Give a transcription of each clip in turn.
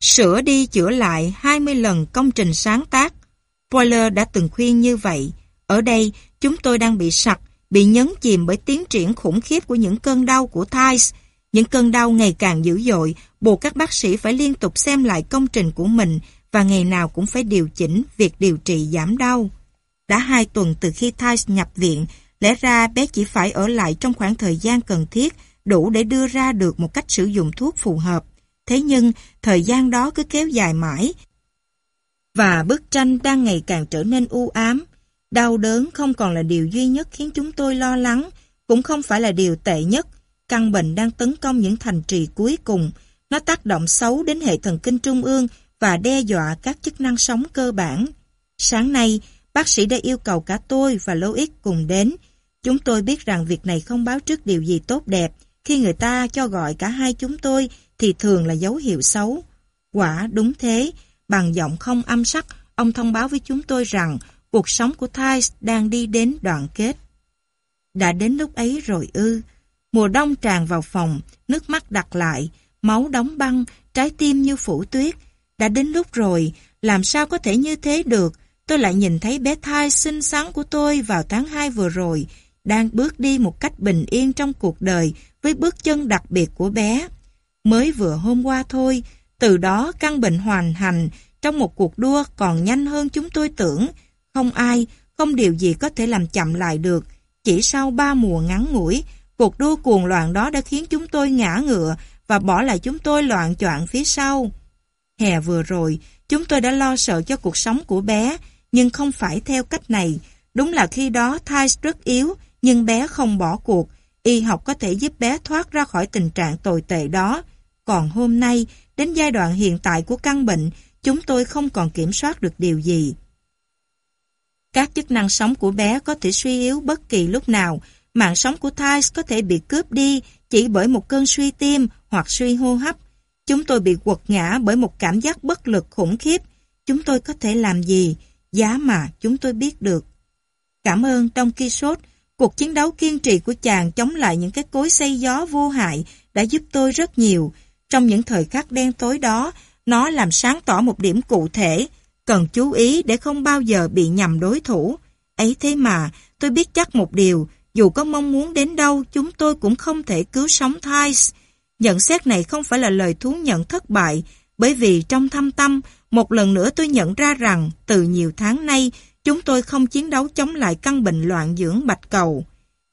Sửa đi chữa lại 20 lần công trình sáng tác. Boiler đã từng khuyên như vậy. Ở đây, chúng tôi đang bị sặc, bị nhấn chìm bởi tiến triển khủng khiếp của những cơn đau của Thais. Những cơn đau ngày càng dữ dội, buộc các bác sĩ phải liên tục xem lại công trình của mình và ngày nào cũng phải điều chỉnh việc điều trị giảm đau. Đã hai tuần từ khi Thais nhập viện, lẽ ra bé chỉ phải ở lại trong khoảng thời gian cần thiết đủ để đưa ra được một cách sử dụng thuốc phù hợp. Thế nhưng, thời gian đó cứ kéo dài mãi. Và bức tranh đang ngày càng trở nên u ám. Đau đớn không còn là điều duy nhất khiến chúng tôi lo lắng, cũng không phải là điều tệ nhất. Căn bệnh đang tấn công những thành trì cuối cùng. Nó tác động xấu đến hệ thần kinh trung ương và đe dọa các chức năng sống cơ bản. Sáng nay, bác sĩ đã yêu cầu cả tôi và Lois cùng đến. Chúng tôi biết rằng việc này không báo trước điều gì tốt đẹp. Khi người ta cho gọi cả hai chúng tôi thì thường là dấu hiệu xấu. Quả đúng thế, bằng giọng không âm sắc, ông thông báo với chúng tôi rằng cuộc sống của Thais đang đi đến đoạn kết. Đã đến lúc ấy rồi ư. Mùa đông tràn vào phòng, nước mắt đặt lại, máu đóng băng, trái tim như phủ tuyết. Đã đến lúc rồi, làm sao có thể như thế được? Tôi lại nhìn thấy bé thai xinh xắn của tôi vào tháng 2 vừa rồi, đang bước đi một cách bình yên trong cuộc đời với bước chân đặc biệt của bé. Mới vừa hôm qua thôi, từ đó căn bệnh hoàn hành trong một cuộc đua còn nhanh hơn chúng tôi tưởng. Không ai, không điều gì có thể làm chậm lại được. Chỉ sau ba mùa ngắn ngủi, cuộc đua cuồng loạn đó đã khiến chúng tôi ngã ngựa và bỏ lại chúng tôi loạn choạng phía sau. Hè vừa rồi, chúng tôi đã lo sợ cho cuộc sống của bé, nhưng không phải theo cách này. Đúng là khi đó thai rất yếu, nhưng bé không bỏ cuộc. Y học có thể giúp bé thoát ra khỏi tình trạng tồi tệ đó. Còn hôm nay, đến giai đoạn hiện tại của căn bệnh, chúng tôi không còn kiểm soát được điều gì. Các chức năng sống của bé có thể suy yếu bất kỳ lúc nào. Mạng sống của Thais có thể bị cướp đi chỉ bởi một cơn suy tim hoặc suy hô hấp. Chúng tôi bị quật ngã bởi một cảm giác bất lực khủng khiếp. Chúng tôi có thể làm gì? Giá mà chúng tôi biết được. Cảm ơn Đông Quixote, cuộc chiến đấu kiên trì của chàng chống lại những cái cối xây gió vô hại đã giúp tôi rất nhiều. Trong những thời khắc đen tối đó, nó làm sáng tỏ một điểm cụ thể, cần chú ý để không bao giờ bị nhầm đối thủ. Ấy thế mà, tôi biết chắc một điều, dù có mong muốn đến đâu, chúng tôi cũng không thể cứu sống Thais. Nhận xét này không phải là lời thú nhận thất bại, bởi vì trong thâm tâm, một lần nữa tôi nhận ra rằng, từ nhiều tháng nay, chúng tôi không chiến đấu chống lại căn bệnh loạn dưỡng bạch cầu.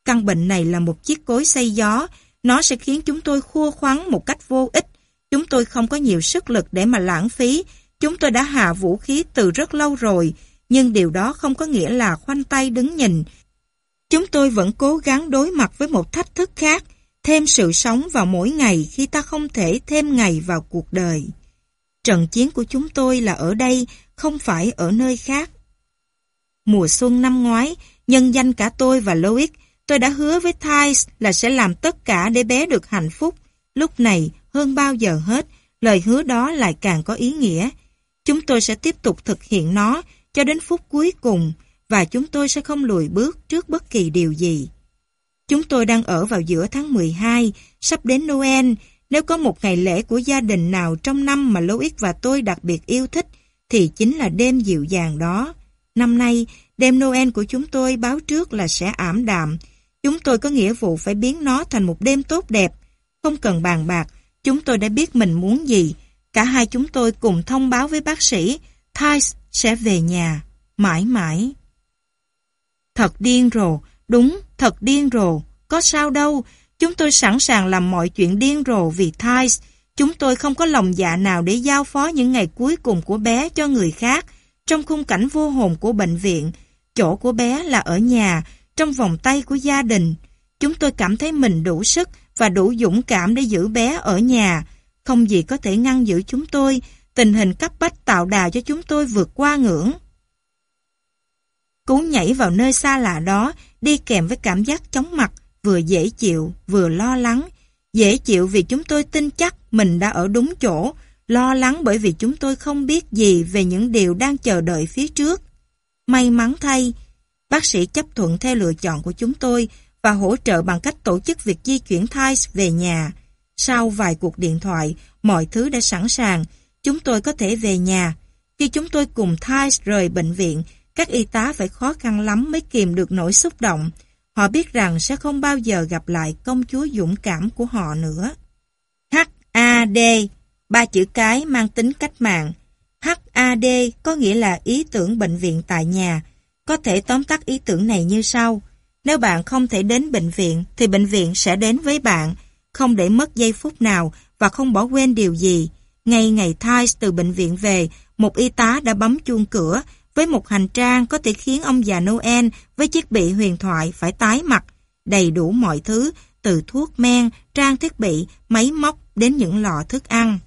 Căn bệnh này là một chiếc cối xây gió, nó sẽ khiến chúng tôi khua khoắn một cách vô ích. Chúng tôi không có nhiều sức lực để mà lãng phí. Chúng tôi đã hạ vũ khí từ rất lâu rồi, nhưng điều đó không có nghĩa là khoanh tay đứng nhìn. Chúng tôi vẫn cố gắng đối mặt với một thách thức khác, thêm sự sống vào mỗi ngày khi ta không thể thêm ngày vào cuộc đời. Trận chiến của chúng tôi là ở đây, không phải ở nơi khác. Mùa xuân năm ngoái, nhân danh cả tôi và Loic, tôi đã hứa với Thais là sẽ làm tất cả để bé được hạnh phúc. Lúc này, hơn bao giờ hết, lời hứa đó lại càng có ý nghĩa. Chúng tôi sẽ tiếp tục thực hiện nó cho đến phút cuối cùng và chúng tôi sẽ không lùi bước trước bất kỳ điều gì. Chúng tôi đang ở vào giữa tháng 12, sắp đến Noel. Nếu có một ngày lễ của gia đình nào trong năm mà Loic và tôi đặc biệt yêu thích, thì chính là đêm dịu dàng đó. Năm nay, đêm Noel của chúng tôi báo trước là sẽ ảm đạm. Chúng tôi có nghĩa vụ phải biến nó thành một đêm tốt đẹp. Không cần bàn bạc, chúng tôi đã biết mình muốn gì. Cả hai chúng tôi cùng thông báo với bác sĩ, Thais sẽ về nhà, mãi mãi. Thật điên rồ, đúng, thật điên rồ. Có sao đâu, chúng tôi sẵn sàng làm mọi chuyện điên rồ vì Thais. Chúng tôi không có lòng dạ nào để giao phó những ngày cuối cùng của bé cho người khác. Trong khung cảnh vô hồn của bệnh viện, chỗ của bé là ở nhà, trong vòng tay của gia đình. Chúng tôi cảm thấy mình đủ sức và đủ dũng cảm để giữ bé ở nhà. Không gì có thể ngăn giữ chúng tôi, tình hình cấp bách tạo đà cho chúng tôi vượt qua ngưỡng. Cú nhảy vào nơi xa lạ đó đi kèm với cảm giác chóng mặt, vừa dễ chịu, vừa lo lắng. Dễ chịu vì chúng tôi tin chắc mình đã ở đúng chỗ, lo lắng bởi vì chúng tôi không biết gì về những điều đang chờ đợi phía trước. May mắn thay, bác sĩ chấp thuận theo lựa chọn của chúng tôi và hỗ trợ bằng cách tổ chức việc di chuyển Thais về nhà. Sau vài cuộc điện thoại, mọi thứ đã sẵn sàng. chúng tôi có thể về nhà. Khi chúng tôi cùng Thais rời bệnh viện, các y tá phải khó khăn lắm mới kìm được nỗi xúc động. Họ biết rằng sẽ không bao giờ gặp lại công chúa dũng cảm của họ nữa. H-A-D, ba chữ cái mang tính cách mạng. H A D có nghĩa là ý tưởng bệnh viện tại nhà. Có thể tóm tắt ý tưởng này như sau. Nếu bạn không thể đến bệnh viện, thì bệnh viện sẽ đến với bạn, không để mất giây phút nào và không bỏ quên điều gì. Ngay ngày Thais từ bệnh viện về, một y tá đã bấm chuông cửa với một hành trang có thể khiến ông già Noel với chiếc bị huyền thoại phải tái mặt, đầy đủ mọi thứ, từ thuốc men, trang thiết bị, máy móc đến những lọ thức ăn.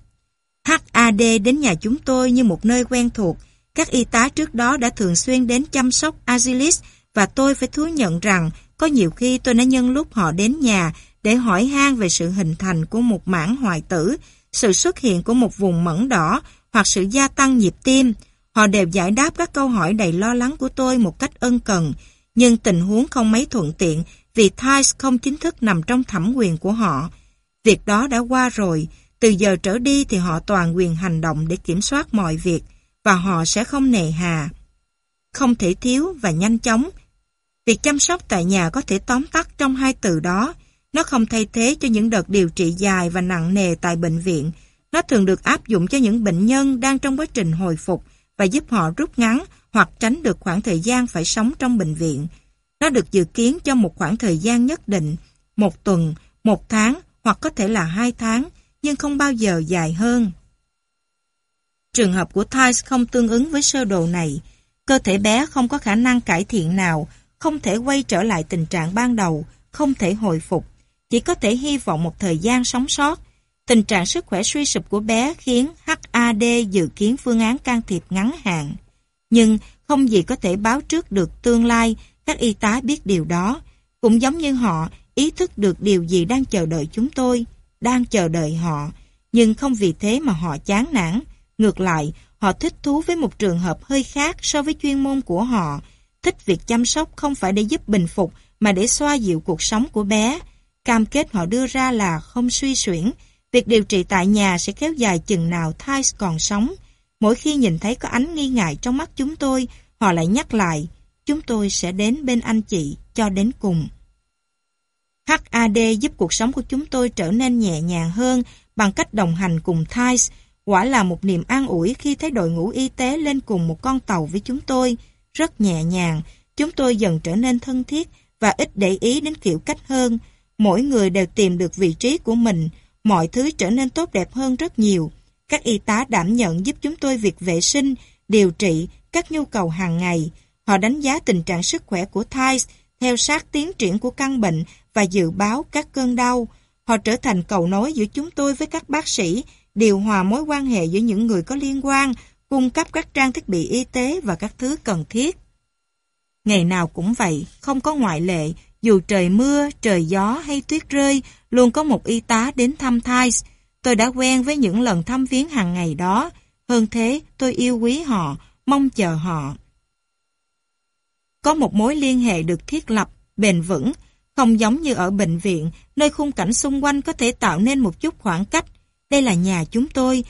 HAD đến nhà chúng tôi như một nơi quen thuộc. Các y tá trước đó đã thường xuyên đến chăm sóc Azilis và tôi phải thú nhận rằng có nhiều khi tôi đã nhân lúc họ đến nhà để hỏi han về sự hình thành của một mảng hoại tử, sự xuất hiện của một vùng mẫn đỏ hoặc sự gia tăng nhịp tim. Họ đều giải đáp các câu hỏi đầy lo lắng của tôi một cách ân cần, nhưng tình huống không mấy thuận tiện vì Thais không chính thức nằm trong thẩm quyền của họ. Việc đó đã qua rồi, từ giờ trở đi thì họ toàn quyền hành động để kiểm soát mọi việc và họ sẽ không nề hà. Không thể thiếu và nhanh chóng. Việc chăm sóc tại nhà có thể tóm tắt trong hai từ đó. Nó không thay thế cho những đợt điều trị dài và nặng nề tại bệnh viện. Nó thường được áp dụng cho những bệnh nhân đang trong quá trình hồi phục và giúp họ rút ngắn hoặc tránh được khoảng thời gian phải sống trong bệnh viện. Nó được dự kiến cho một khoảng thời gian nhất định, một tuần, một tháng hoặc có thể là hai tháng, nhưng không bao giờ dài hơn. Trường hợp của Thais không tương ứng với sơ đồ này. Cơ thể bé không có khả năng cải thiện nào, không thể quay trở lại tình trạng ban đầu, không thể hồi phục, chỉ có thể hy vọng một thời gian sống sót. Tình trạng sức khỏe suy sụp của bé khiến HAD dự kiến phương án can thiệp ngắn hạn. Nhưng không gì có thể báo trước được tương lai, các y tá biết điều đó. Cũng giống như họ ý thức được điều gì đang chờ đợi chúng tôi đang chờ đợi họ, nhưng không vì thế mà họ chán nản. Ngược lại, họ thích thú với một trường hợp hơi khác so với chuyên môn của họ. Thích việc chăm sóc không phải để giúp bình phục mà để xoa dịu cuộc sống của bé. Cam kết họ đưa ra là không suy xuyển. Việc điều trị tại nhà sẽ kéo dài chừng nào Thais còn sống. Mỗi khi nhìn thấy có ánh nghi ngại trong mắt chúng tôi, họ lại nhắc lại, chúng tôi sẽ đến bên anh chị cho đến cùng. HAD giúp cuộc sống của chúng tôi trở nên nhẹ nhàng hơn bằng cách đồng hành cùng Thais. Quả là một niềm an ủi khi thấy đội ngũ y tế lên cùng một con tàu với chúng tôi. Rất nhẹ nhàng, chúng tôi dần trở nên thân thiết và ít để ý đến kiểu cách hơn. Mỗi người đều tìm được vị trí của mình, mọi thứ trở nên tốt đẹp hơn rất nhiều. Các y tá đảm nhận giúp chúng tôi việc vệ sinh, điều trị, các nhu cầu hàng ngày. Họ đánh giá tình trạng sức khỏe của Thais theo sát tiến triển của căn bệnh và dự báo các cơn đau. Họ trở thành cầu nối giữa chúng tôi với các bác sĩ, điều hòa mối quan hệ giữa những người có liên quan, cung cấp các trang thiết bị y tế và các thứ cần thiết. Ngày nào cũng vậy, không có ngoại lệ, dù trời mưa, trời gió hay tuyết rơi, luôn có một y tá đến thăm Thais. Tôi đã quen với những lần thăm viếng hàng ngày đó. Hơn thế, tôi yêu quý họ, mong chờ họ. Có một mối liên hệ được thiết lập, bền vững, không giống như ở bệnh viện, nơi khung cảnh xung quanh có thể tạo nên một chút khoảng cách. Đây là nhà chúng tôi.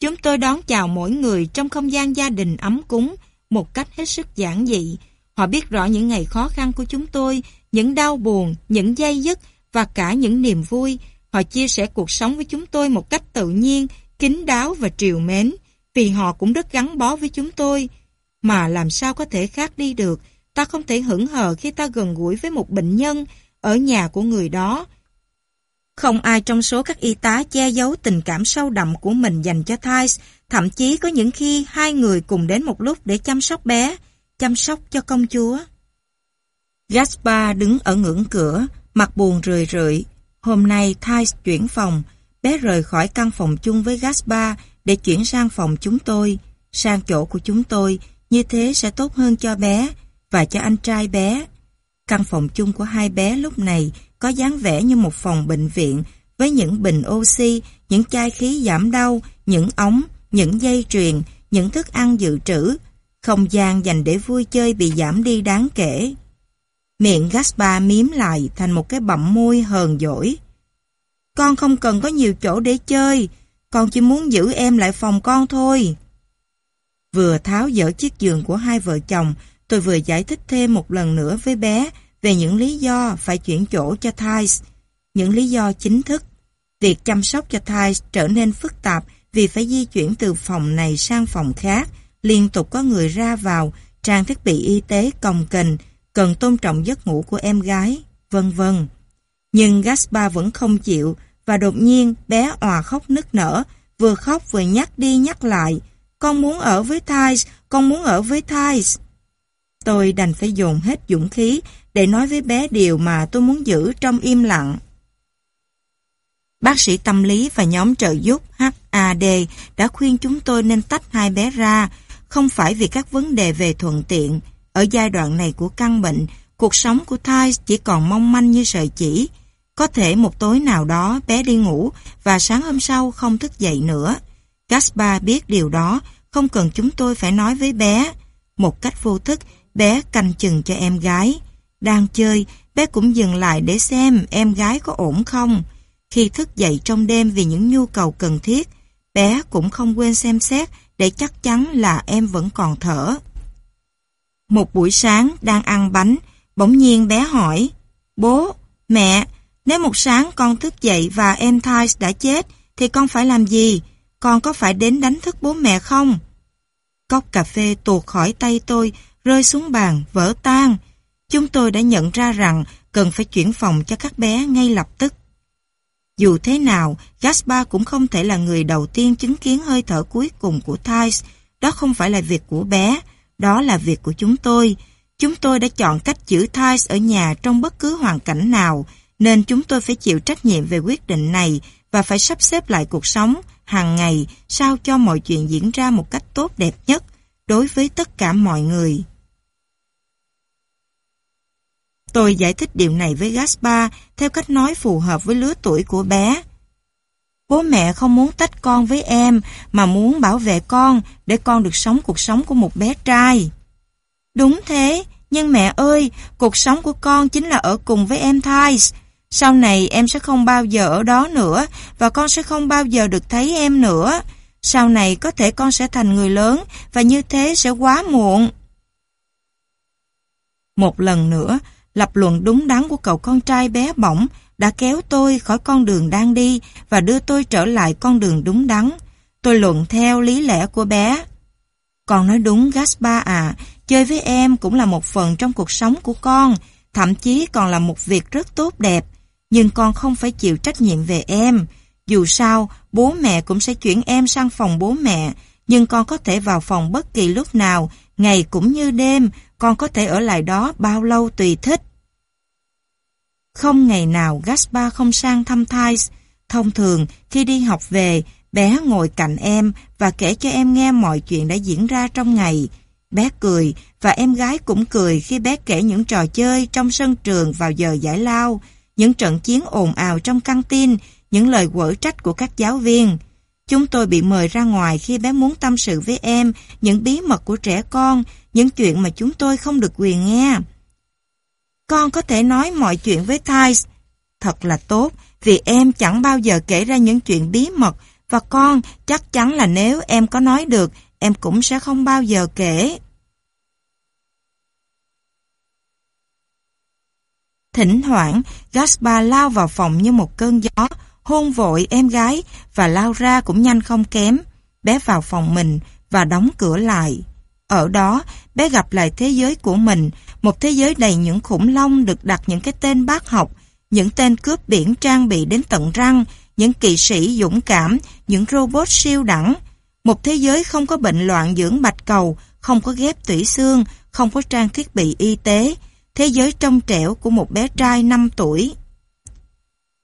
Chúng tôi đón chào mỗi người trong không gian gia đình ấm cúng, một cách hết sức giản dị. Họ biết rõ những ngày khó khăn của chúng tôi, những đau buồn, những dây dứt và cả những niềm vui. Họ chia sẻ cuộc sống với chúng tôi một cách tự nhiên, kín đáo và triều mến, vì họ cũng rất gắn bó với chúng tôi. Mà làm sao có thể khác đi được Ta không thể hững hờ khi ta gần gũi với một bệnh nhân ở nhà của người đó. Không ai trong số các y tá che giấu tình cảm sâu đậm của mình dành cho Thais, thậm chí có những khi hai người cùng đến một lúc để chăm sóc bé, chăm sóc cho công chúa. Gaspar đứng ở ngưỡng cửa, mặt buồn rười rượi. Hôm nay Thais chuyển phòng, bé rời khỏi căn phòng chung với Gaspar để chuyển sang phòng chúng tôi, sang chỗ của chúng tôi, như thế sẽ tốt hơn cho bé, và cho anh trai bé. Căn phòng chung của hai bé lúc này có dáng vẻ như một phòng bệnh viện với những bình oxy, những chai khí giảm đau, những ống, những dây truyền, những thức ăn dự trữ. Không gian dành để vui chơi bị giảm đi đáng kể. Miệng Gaspar miếm lại thành một cái bậm môi hờn dỗi. Con không cần có nhiều chỗ để chơi. con chỉ muốn giữ em lại phòng con thôi. Vừa tháo dỡ chiếc giường của hai vợ chồng, tôi vừa giải thích thêm một lần nữa với bé về những lý do phải chuyển chỗ cho Thais. Những lý do chính thức. Việc chăm sóc cho Thais trở nên phức tạp vì phải di chuyển từ phòng này sang phòng khác, liên tục có người ra vào, trang thiết bị y tế cồng kềnh, cần tôn trọng giấc ngủ của em gái, vân vân. Nhưng Gaspar vẫn không chịu và đột nhiên bé òa khóc nức nở, vừa khóc vừa nhắc đi nhắc lại. Con muốn ở với Thais, con muốn ở với Thais. Tôi đành phải dồn hết dũng khí để nói với bé điều mà tôi muốn giữ trong im lặng. Bác sĩ tâm lý và nhóm trợ giúp HAD đã khuyên chúng tôi nên tách hai bé ra, không phải vì các vấn đề về thuận tiện. Ở giai đoạn này của căn bệnh, cuộc sống của Thais chỉ còn mong manh như sợi chỉ. Có thể một tối nào đó bé đi ngủ và sáng hôm sau không thức dậy nữa. Gaspar biết điều đó, không cần chúng tôi phải nói với bé. Một cách vô thức, bé canh chừng cho em gái. Đang chơi, bé cũng dừng lại để xem em gái có ổn không. Khi thức dậy trong đêm vì những nhu cầu cần thiết, bé cũng không quên xem xét để chắc chắn là em vẫn còn thở. Một buổi sáng đang ăn bánh, bỗng nhiên bé hỏi, Bố, mẹ, nếu một sáng con thức dậy và em Thais đã chết, thì con phải làm gì? Con có phải đến đánh thức bố mẹ không? Cốc cà phê tuột khỏi tay tôi, rơi xuống bàn, vỡ tan. Chúng tôi đã nhận ra rằng cần phải chuyển phòng cho các bé ngay lập tức. Dù thế nào, Gaspar cũng không thể là người đầu tiên chứng kiến hơi thở cuối cùng của Thais. Đó không phải là việc của bé, đó là việc của chúng tôi. Chúng tôi đã chọn cách giữ Thais ở nhà trong bất cứ hoàn cảnh nào, nên chúng tôi phải chịu trách nhiệm về quyết định này và phải sắp xếp lại cuộc sống hàng ngày sao cho mọi chuyện diễn ra một cách tốt đẹp nhất đối với tất cả mọi người. Tôi giải thích điều này với Gaspar theo cách nói phù hợp với lứa tuổi của bé. Bố mẹ không muốn tách con với em mà muốn bảo vệ con để con được sống cuộc sống của một bé trai. Đúng thế, nhưng mẹ ơi, cuộc sống của con chính là ở cùng với em Thais. Sau này em sẽ không bao giờ ở đó nữa và con sẽ không bao giờ được thấy em nữa. Sau này có thể con sẽ thành người lớn và như thế sẽ quá muộn. Một lần nữa, lập luận đúng đắn của cậu con trai bé bỏng đã kéo tôi khỏi con đường đang đi và đưa tôi trở lại con đường đúng đắn. Tôi luận theo lý lẽ của bé. Con nói đúng Gaspar à, chơi với em cũng là một phần trong cuộc sống của con, thậm chí còn là một việc rất tốt đẹp. Nhưng con không phải chịu trách nhiệm về em. Dù sao, bố mẹ cũng sẽ chuyển em sang phòng bố mẹ, nhưng con có thể vào phòng bất kỳ lúc nào, ngày cũng như đêm, con có thể ở lại đó bao lâu tùy thích. Không ngày nào Gaspar không sang thăm Thais. Thông thường, khi đi học về, bé ngồi cạnh em và kể cho em nghe mọi chuyện đã diễn ra trong ngày. Bé cười và em gái cũng cười khi bé kể những trò chơi trong sân trường vào giờ giải lao, những trận chiến ồn ào trong căng tin, những lời quở trách của các giáo viên. Chúng tôi bị mời ra ngoài khi bé muốn tâm sự với em những bí mật của trẻ con, những chuyện mà chúng tôi không được quyền nghe. Con có thể nói mọi chuyện với Thais. Thật là tốt, vì em chẳng bao giờ kể ra những chuyện bí mật và con chắc chắn là nếu em có nói được, em cũng sẽ không bao giờ kể. Thỉnh thoảng, Gaspar lao vào phòng như một cơn gió, hôn vội em gái và lao ra cũng nhanh không kém. Bé vào phòng mình và đóng cửa lại. Ở đó, bé gặp lại thế giới của mình, một thế giới đầy những khủng long được đặt những cái tên bác học, những tên cướp biển trang bị đến tận răng, những kỵ sĩ dũng cảm, những robot siêu đẳng. Một thế giới không có bệnh loạn dưỡng bạch cầu, không có ghép tủy xương, không có trang thiết bị y tế. Thế giới trong trẻo của một bé trai 5 tuổi.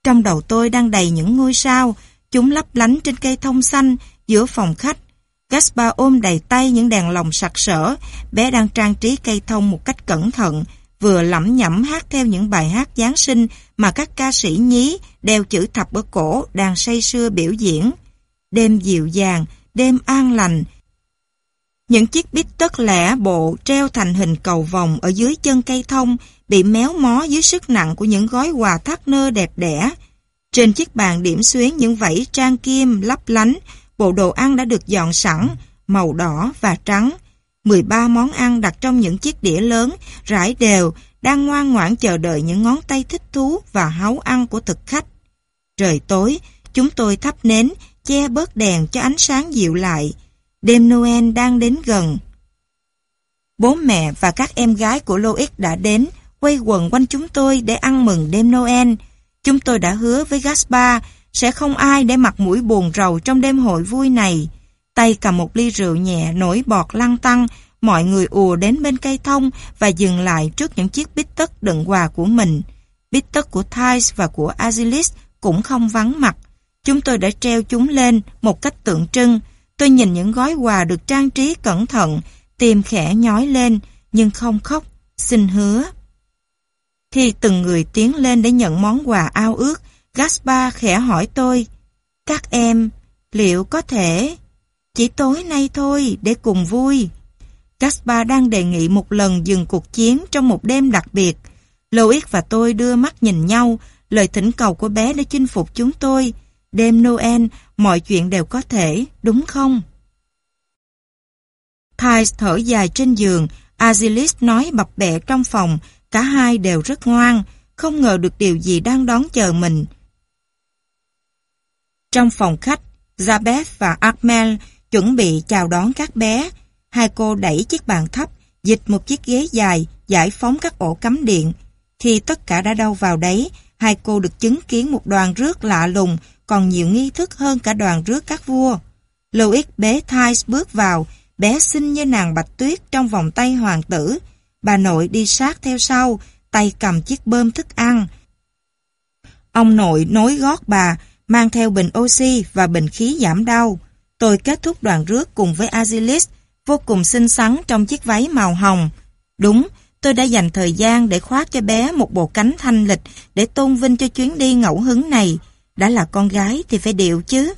Trong đầu tôi đang đầy những ngôi sao, chúng lấp lánh trên cây thông xanh giữa phòng khách. Gaspar ôm đầy tay những đèn lồng sặc sỡ, bé đang trang trí cây thông một cách cẩn thận, vừa lẩm nhẩm hát theo những bài hát Giáng sinh mà các ca sĩ nhí đeo chữ thập ở cổ đang say sưa biểu diễn. Đêm dịu dàng, đêm an lành. Những chiếc bít tất lẻ bộ treo thành hình cầu vòng ở dưới chân cây thông bị méo mó dưới sức nặng của những gói quà thắt nơ đẹp đẽ. Trên chiếc bàn điểm xuyến những vảy trang kim lấp lánh, bộ đồ ăn đã được dọn sẵn, màu đỏ và trắng. 13 món ăn đặt trong những chiếc đĩa lớn, rải đều, đang ngoan ngoãn chờ đợi những ngón tay thích thú và háu ăn của thực khách. Trời tối, chúng tôi thắp nến, che bớt đèn cho ánh sáng dịu lại. Đêm Noel đang đến gần. Bố mẹ và các em gái của Loic đã đến, quay quần quanh chúng tôi để ăn mừng đêm Noel. Chúng tôi đã hứa với Gaspar sẽ không ai để mặt mũi buồn rầu trong đêm hội vui này. Tay cầm một ly rượu nhẹ nổi bọt lăn tăng, mọi người ùa đến bên cây thông và dừng lại trước những chiếc bít tất đựng quà của mình. Bít tất của Thais và của Azilis cũng không vắng mặt. Chúng tôi đã treo chúng lên một cách tượng trưng. Tôi nhìn những gói quà được trang trí cẩn thận, tim khẽ nhói lên, nhưng không khóc, xin hứa. Khi từng người tiến lên để nhận món quà ao ước, Gaspar khẽ hỏi tôi, các em, liệu có thể... Chỉ tối nay thôi, để cùng vui. Gaspar đang đề nghị một lần dừng cuộc chiến trong một đêm đặc biệt. Louis và tôi đưa mắt nhìn nhau, lời thỉnh cầu của bé đã chinh phục chúng tôi. Đêm Noel, mọi chuyện đều có thể, đúng không? Thais thở dài trên giường, Azilis nói bập bẹ trong phòng, cả hai đều rất ngoan, không ngờ được điều gì đang đón chờ mình. Trong phòng khách, Zabeth và Armel chuẩn bị chào đón các bé. Hai cô đẩy chiếc bàn thấp, dịch một chiếc ghế dài, giải phóng các ổ cắm điện. Khi tất cả đã đâu vào đấy, hai cô được chứng kiến một đoàn rước lạ lùng, còn nhiều nghi thức hơn cả đoàn rước các vua. Louis bế Thais bước vào, bé xinh như nàng bạch tuyết trong vòng tay hoàng tử. Bà nội đi sát theo sau, tay cầm chiếc bơm thức ăn. Ông nội nối gót bà, mang theo bình oxy và bình khí giảm đau. Tôi kết thúc đoàn rước cùng với Azilis, vô cùng xinh xắn trong chiếc váy màu hồng. Đúng, tôi đã dành thời gian để khoác cho bé một bộ cánh thanh lịch để tôn vinh cho chuyến đi ngẫu hứng này. Đã là con gái thì phải điệu chứ.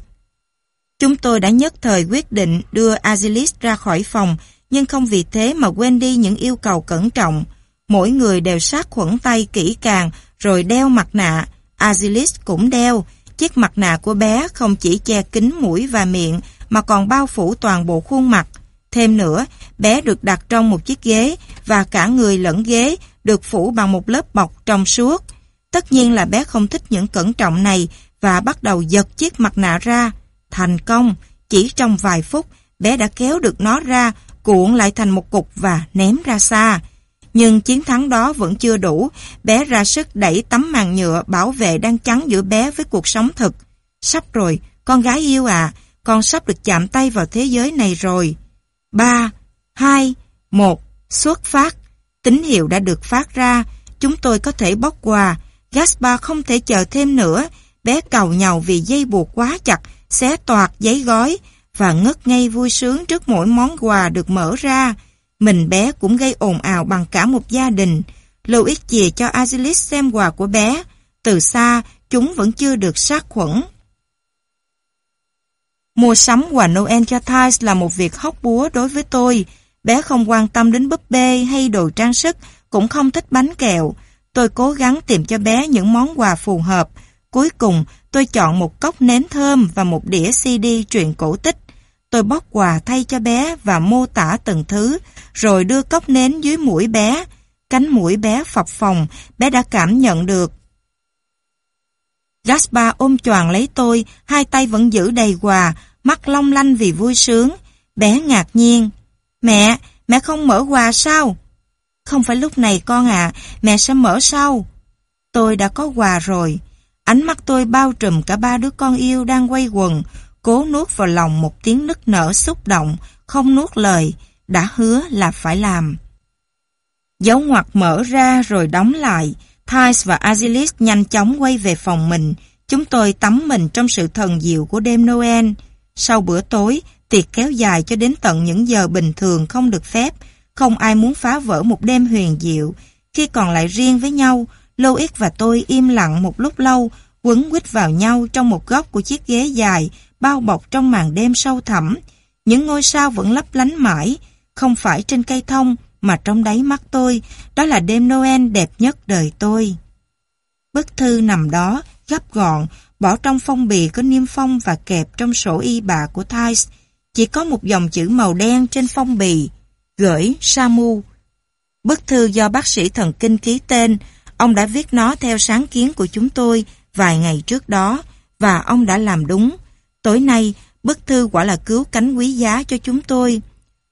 Chúng tôi đã nhất thời quyết định đưa Azilis ra khỏi phòng, nhưng không vì thế mà quên đi những yêu cầu cẩn trọng. Mỗi người đều sát khuẩn tay kỹ càng, rồi đeo mặt nạ. Azilis cũng đeo. Chiếc mặt nạ của bé không chỉ che kín mũi và miệng, mà còn bao phủ toàn bộ khuôn mặt. Thêm nữa, bé được đặt trong một chiếc ghế và cả người lẫn ghế được phủ bằng một lớp bọc trong suốt. Tất nhiên là bé không thích những cẩn trọng này và bắt đầu giật chiếc mặt nạ ra. Thành công, chỉ trong vài phút, bé đã kéo được nó ra, cuộn lại thành một cục và ném ra xa. Nhưng chiến thắng đó vẫn chưa đủ, bé ra sức đẩy tấm màn nhựa bảo vệ đang chắn giữa bé với cuộc sống thực. Sắp rồi, con gái yêu à, con sắp được chạm tay vào thế giới này rồi. 3, 2, 1, xuất phát. Tín hiệu đã được phát ra, chúng tôi có thể bóc quà. Gaspar không thể chờ thêm nữa, bé cầu nhau vì dây buộc quá chặt, xé toạc giấy gói và ngất ngay vui sướng trước mỗi món quà được mở ra. Mình bé cũng gây ồn ào bằng cả một gia đình. Louis chìa cho Azilis xem quà của bé. Từ xa, chúng vẫn chưa được sát khuẩn. Mua sắm quà Noel cho Thais là một việc hóc búa đối với tôi. Bé không quan tâm đến búp bê hay đồ trang sức, cũng không thích bánh kẹo. Tôi cố gắng tìm cho bé những món quà phù hợp. Cuối cùng, tôi chọn một cốc nến thơm và một đĩa CD truyện cổ tích. Tôi bóc quà thay cho bé và mô tả từng thứ, rồi đưa cốc nến dưới mũi bé. Cánh mũi bé phập phồng, bé đã cảm nhận được. Gaspar ôm choàng lấy tôi, hai tay vẫn giữ đầy quà, mắt long lanh vì vui sướng. Bé ngạc nhiên. Mẹ, mẹ không mở quà sao? Không phải lúc này con ạ, mẹ sẽ mở sau. Tôi đã có quà rồi. Ánh mắt tôi bao trùm cả ba đứa con yêu đang quay quần, cố nuốt vào lòng một tiếng nức nở xúc động, không nuốt lời, đã hứa là phải làm. Dấu ngoặc mở ra rồi đóng lại, Thais và Azilis nhanh chóng quay về phòng mình, chúng tôi tắm mình trong sự thần diệu của đêm Noel. Sau bữa tối, tiệc kéo dài cho đến tận những giờ bình thường không được phép, không ai muốn phá vỡ một đêm huyền diệu. Khi còn lại riêng với nhau, Louis và tôi im lặng một lúc lâu, quấn quýt vào nhau trong một góc của chiếc ghế dài, bao bọc trong màn đêm sâu thẳm. Những ngôi sao vẫn lấp lánh mãi, không phải trên cây thông, mà trong đáy mắt tôi, đó là đêm Noel đẹp nhất đời tôi. Bức thư nằm đó, gấp gọn, bỏ trong phong bì có niêm phong và kẹp trong sổ y bà của Thais. Chỉ có một dòng chữ màu đen trên phong bì, gửi Samu. Bức thư do bác sĩ thần kinh ký tên, ông đã viết nó theo sáng kiến của chúng tôi vài ngày trước đó, và ông đã làm đúng. Tối nay, bức thư quả là cứu cánh quý giá cho chúng tôi.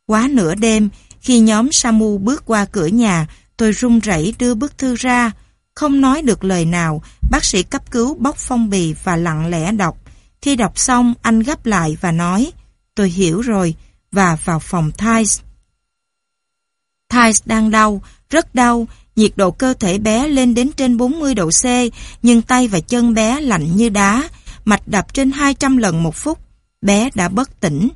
Quá nửa đêm, khi nhóm Samu bước qua cửa nhà, tôi run rẩy đưa bức thư ra. Không nói được lời nào, bác sĩ cấp cứu bóc phong bì và lặng lẽ đọc. Khi đọc xong, anh gấp lại và nói, tôi hiểu rồi, và vào phòng Thais. Thais đang đau, rất đau, nhiệt độ cơ thể bé lên đến trên 40 độ C, nhưng tay và chân bé lạnh như đá, mạch đập trên 200 lần một phút. Bé đã bất tỉnh.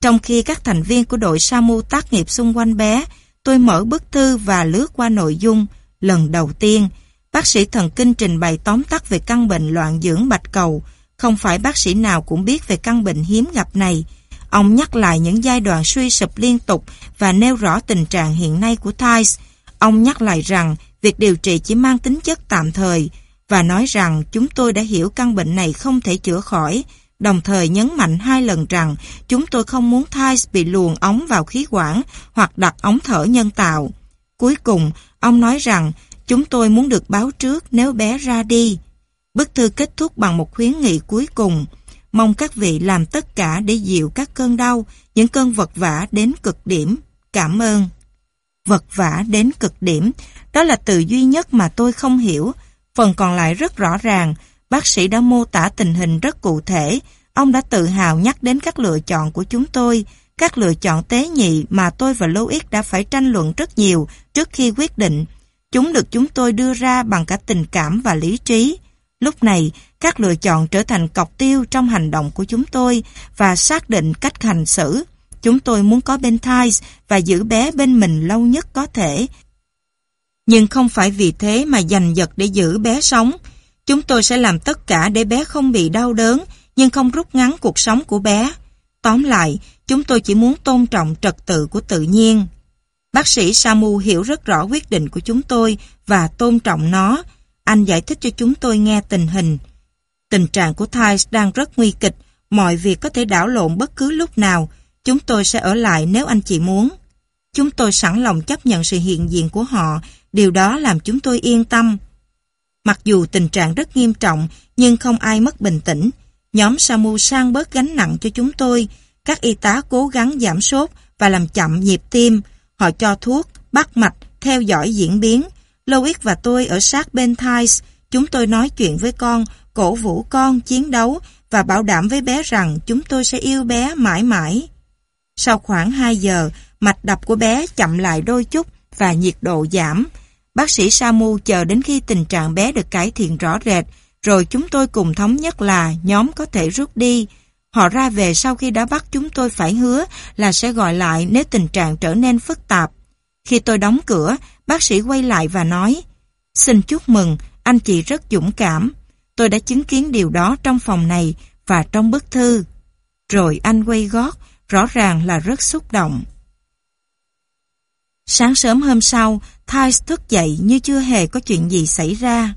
Trong khi các thành viên của đội SAMU tác nghiệp xung quanh bé, tôi mở bức thư và lướt qua nội dung. Lần đầu tiên, bác sĩ thần kinh trình bày tóm tắt về căn bệnh loạn dưỡng bạch cầu. Không phải bác sĩ nào cũng biết về căn bệnh hiếm gặp này. Ông nhắc lại những giai đoạn suy sụp liên tục và nêu rõ tình trạng hiện nay của Thais. Ông nhắc lại rằng việc điều trị chỉ mang tính chất tạm thời và nói rằng chúng tôi đã hiểu căn bệnh này không thể chữa khỏi đồng thời nhấn mạnh hai lần rằng chúng tôi không muốn thai bị luồn ống vào khí quản hoặc đặt ống thở nhân tạo. Cuối cùng, ông nói rằng chúng tôi muốn được báo trước nếu bé ra đi. Bức thư kết thúc bằng một khuyến nghị cuối cùng. Mong các vị làm tất cả để dịu các cơn đau, những cơn vật vả đến cực điểm. Cảm ơn. Vật vả đến cực điểm, đó là từ duy nhất mà tôi không hiểu. Phần còn lại rất rõ ràng, Bác sĩ đã mô tả tình hình rất cụ thể. Ông đã tự hào nhắc đến các lựa chọn của chúng tôi, các lựa chọn tế nhị mà tôi và Louis đã phải tranh luận rất nhiều trước khi quyết định. Chúng được chúng tôi đưa ra bằng cả tình cảm và lý trí. Lúc này, các lựa chọn trở thành cọc tiêu trong hành động của chúng tôi và xác định cách hành xử. Chúng tôi muốn có bên Thais và giữ bé bên mình lâu nhất có thể. Nhưng không phải vì thế mà giành giật để giữ bé sống. Chúng tôi sẽ làm tất cả để bé không bị đau đớn, nhưng không rút ngắn cuộc sống của bé. Tóm lại, chúng tôi chỉ muốn tôn trọng trật tự của tự nhiên. Bác sĩ Samu hiểu rất rõ quyết định của chúng tôi và tôn trọng nó. Anh giải thích cho chúng tôi nghe tình hình. Tình trạng của Thais đang rất nguy kịch, mọi việc có thể đảo lộn bất cứ lúc nào. Chúng tôi sẽ ở lại nếu anh chị muốn. Chúng tôi sẵn lòng chấp nhận sự hiện diện của họ, điều đó làm chúng tôi yên tâm. Mặc dù tình trạng rất nghiêm trọng, nhưng không ai mất bình tĩnh. Nhóm Samu sang bớt gánh nặng cho chúng tôi. Các y tá cố gắng giảm sốt và làm chậm nhịp tim. Họ cho thuốc, bắt mạch, theo dõi diễn biến. Louis và tôi ở sát bên Thais. Chúng tôi nói chuyện với con, cổ vũ con chiến đấu và bảo đảm với bé rằng chúng tôi sẽ yêu bé mãi mãi. Sau khoảng 2 giờ, mạch đập của bé chậm lại đôi chút và nhiệt độ giảm. Bác sĩ Samu chờ đến khi tình trạng bé được cải thiện rõ rệt, rồi chúng tôi cùng thống nhất là nhóm có thể rút đi. Họ ra về sau khi đã bắt chúng tôi phải hứa là sẽ gọi lại nếu tình trạng trở nên phức tạp. Khi tôi đóng cửa, bác sĩ quay lại và nói Xin chúc mừng, anh chị rất dũng cảm. Tôi đã chứng kiến điều đó trong phòng này và trong bức thư. Rồi anh quay gót, rõ ràng là rất xúc động. Sáng sớm hôm sau, Thais thức dậy như chưa hề có chuyện gì xảy ra.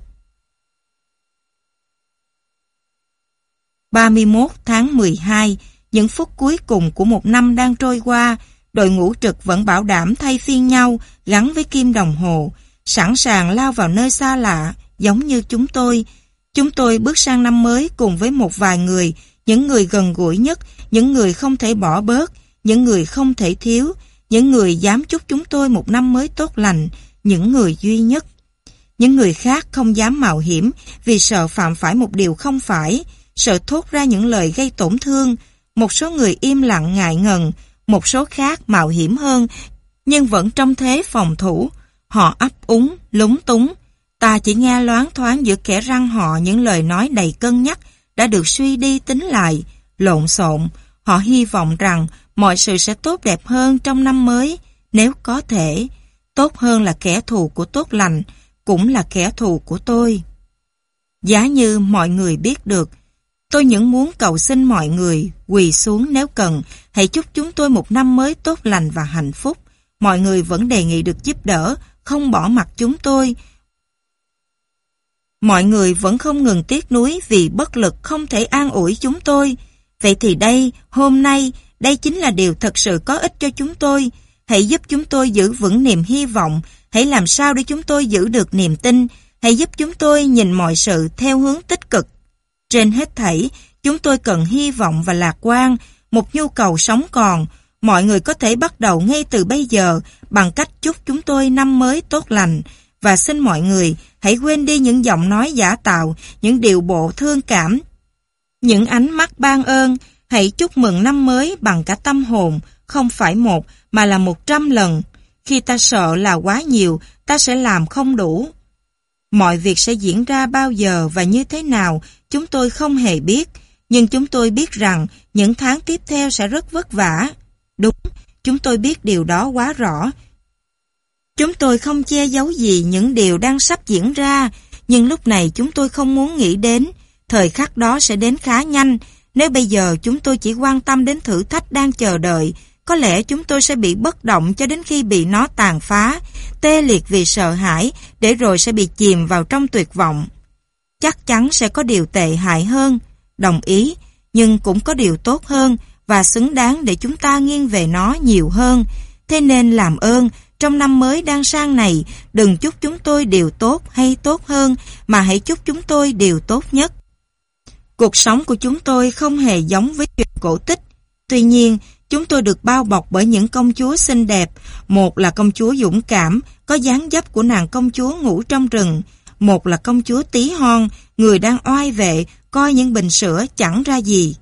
31 tháng 12, những phút cuối cùng của một năm đang trôi qua, đội ngũ trực vẫn bảo đảm thay phiên nhau gắn với kim đồng hồ, sẵn sàng lao vào nơi xa lạ, giống như chúng tôi. Chúng tôi bước sang năm mới cùng với một vài người, những người gần gũi nhất, những người không thể bỏ bớt, những người không thể thiếu, những người dám chúc chúng tôi một năm mới tốt lành, những người duy nhất. Những người khác không dám mạo hiểm vì sợ phạm phải một điều không phải, sợ thốt ra những lời gây tổn thương. Một số người im lặng ngại ngần, một số khác mạo hiểm hơn, nhưng vẫn trong thế phòng thủ. Họ ấp úng, lúng túng. Ta chỉ nghe loáng thoáng giữa kẻ răng họ những lời nói đầy cân nhắc đã được suy đi tính lại, lộn xộn. Họ hy vọng rằng mọi sự sẽ tốt đẹp hơn trong năm mới, nếu có thể. Tốt hơn là kẻ thù của tốt lành, cũng là kẻ thù của tôi. Giá như mọi người biết được, tôi những muốn cầu xin mọi người quỳ xuống nếu cần, hãy chúc chúng tôi một năm mới tốt lành và hạnh phúc. Mọi người vẫn đề nghị được giúp đỡ, không bỏ mặt chúng tôi. Mọi người vẫn không ngừng tiếc nuối vì bất lực không thể an ủi chúng tôi. Vậy thì đây, hôm nay, đây chính là điều thật sự có ích cho chúng tôi. Hãy giúp chúng tôi giữ vững niềm hy vọng, hãy làm sao để chúng tôi giữ được niềm tin, hãy giúp chúng tôi nhìn mọi sự theo hướng tích cực. Trên hết thảy, chúng tôi cần hy vọng và lạc quan, một nhu cầu sống còn. Mọi người có thể bắt đầu ngay từ bây giờ bằng cách chúc chúng tôi năm mới tốt lành và xin mọi người hãy quên đi những giọng nói giả tạo, những điều bộ thương cảm, những ánh mắt ban ơn. Hãy chúc mừng năm mới bằng cả tâm hồn, không phải một mà là một trăm lần. Khi ta sợ là quá nhiều, ta sẽ làm không đủ. Mọi việc sẽ diễn ra bao giờ và như thế nào, chúng tôi không hề biết, nhưng chúng tôi biết rằng những tháng tiếp theo sẽ rất vất vả. Đúng, chúng tôi biết điều đó quá rõ. Chúng tôi không che giấu gì những điều đang sắp diễn ra, nhưng lúc này chúng tôi không muốn nghĩ đến. Thời khắc đó sẽ đến khá nhanh. Nếu bây giờ chúng tôi chỉ quan tâm đến thử thách đang chờ đợi, có lẽ chúng tôi sẽ bị bất động cho đến khi bị nó tàn phá, tê liệt vì sợ hãi, để rồi sẽ bị chìm vào trong tuyệt vọng. Chắc chắn sẽ có điều tệ hại hơn, đồng ý, nhưng cũng có điều tốt hơn và xứng đáng để chúng ta nghiêng về nó nhiều hơn. Thế nên làm ơn, trong năm mới đang sang này, đừng chúc chúng tôi điều tốt hay tốt hơn, mà hãy chúc chúng tôi điều tốt nhất. Cuộc sống của chúng tôi không hề giống với chuyện cổ tích. Tuy nhiên, chúng tôi được bao bọc bởi những công chúa xinh đẹp. Một là công chúa dũng cảm, có dáng dấp của nàng công chúa ngủ trong rừng. Một là công chúa tí hon, người đang oai vệ, coi những bình sữa chẳng ra gì.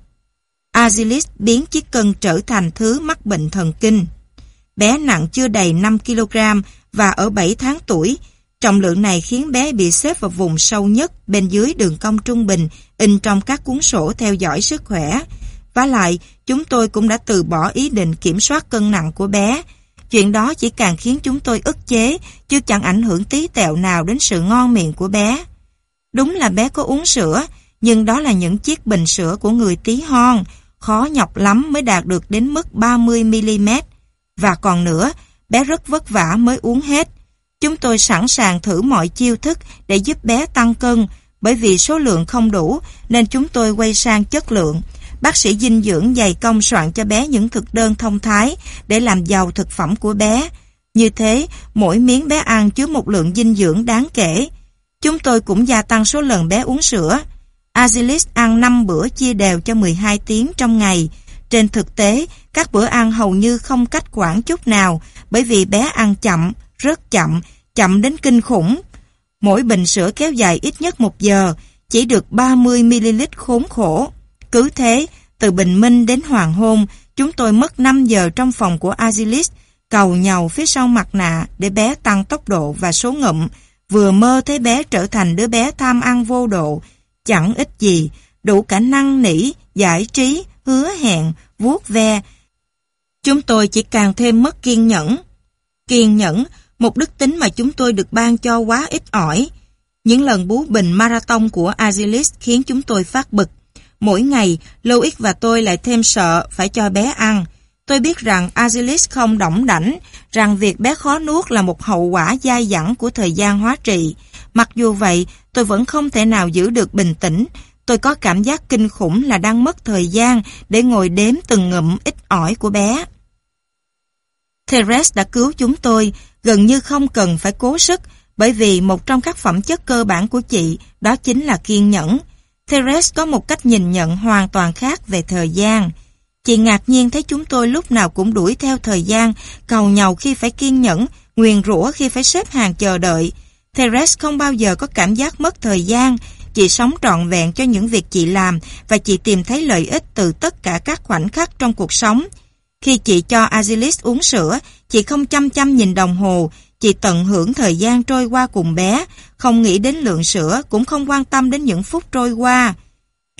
Azilis biến chiếc cân trở thành thứ mắc bệnh thần kinh. Bé nặng chưa đầy 5 kg và ở 7 tháng tuổi. Trọng lượng này khiến bé bị xếp vào vùng sâu nhất bên dưới đường cong trung bình in trong các cuốn sổ theo dõi sức khỏe. Và lại, chúng tôi cũng đã từ bỏ ý định kiểm soát cân nặng của bé. Chuyện đó chỉ càng khiến chúng tôi ức chế, chứ chẳng ảnh hưởng tí tẹo nào đến sự ngon miệng của bé. Đúng là bé có uống sữa, nhưng đó là những chiếc bình sữa của người tí hon, khó nhọc lắm mới đạt được đến mức 30mm. Và còn nữa, bé rất vất vả mới uống hết. Chúng tôi sẵn sàng thử mọi chiêu thức để giúp bé tăng cân, bởi vì số lượng không đủ nên chúng tôi quay sang chất lượng. Bác sĩ dinh dưỡng dày công soạn cho bé những thực đơn thông thái để làm giàu thực phẩm của bé. Như thế, mỗi miếng bé ăn chứa một lượng dinh dưỡng đáng kể. Chúng tôi cũng gia tăng số lần bé uống sữa. Azilis ăn 5 bữa chia đều cho 12 tiếng trong ngày. Trên thực tế, các bữa ăn hầu như không cách quản chút nào bởi vì bé ăn chậm, rất chậm, chậm đến kinh khủng. Mỗi bình sữa kéo dài ít nhất một giờ, chỉ được 30ml khốn khổ. Cứ thế, từ bình minh đến hoàng hôn, chúng tôi mất 5 giờ trong phòng của Azilis, cầu nhau phía sau mặt nạ để bé tăng tốc độ và số ngụm, vừa mơ thấy bé trở thành đứa bé tham ăn vô độ, chẳng ít gì, đủ cả năng nỉ, giải trí, hứa hẹn, vuốt ve. Chúng tôi chỉ càng thêm mất kiên nhẫn. Kiên nhẫn, một đức tính mà chúng tôi được ban cho quá ít ỏi. Những lần bú bình marathon của Azilis khiến chúng tôi phát bực. Mỗi ngày, Louis và tôi lại thêm sợ phải cho bé ăn. Tôi biết rằng Azilis không đỏng đảnh, rằng việc bé khó nuốt là một hậu quả dai dẳng của thời gian hóa trị. Mặc dù vậy, tôi vẫn không thể nào giữ được bình tĩnh. Tôi có cảm giác kinh khủng là đang mất thời gian để ngồi đếm từng ngụm ít ỏi của bé. Therese đã cứu chúng tôi, gần như không cần phải cố sức, bởi vì một trong các phẩm chất cơ bản của chị đó chính là kiên nhẫn. Therese có một cách nhìn nhận hoàn toàn khác về thời gian. Chị ngạc nhiên thấy chúng tôi lúc nào cũng đuổi theo thời gian, cầu nhau khi phải kiên nhẫn, nguyền rủa khi phải xếp hàng chờ đợi. Therese không bao giờ có cảm giác mất thời gian, chị sống trọn vẹn cho những việc chị làm và chị tìm thấy lợi ích từ tất cả các khoảnh khắc trong cuộc sống. Khi chị cho Azilis uống sữa, chị không chăm chăm nhìn đồng hồ, chị tận hưởng thời gian trôi qua cùng bé, không nghĩ đến lượng sữa, cũng không quan tâm đến những phút trôi qua.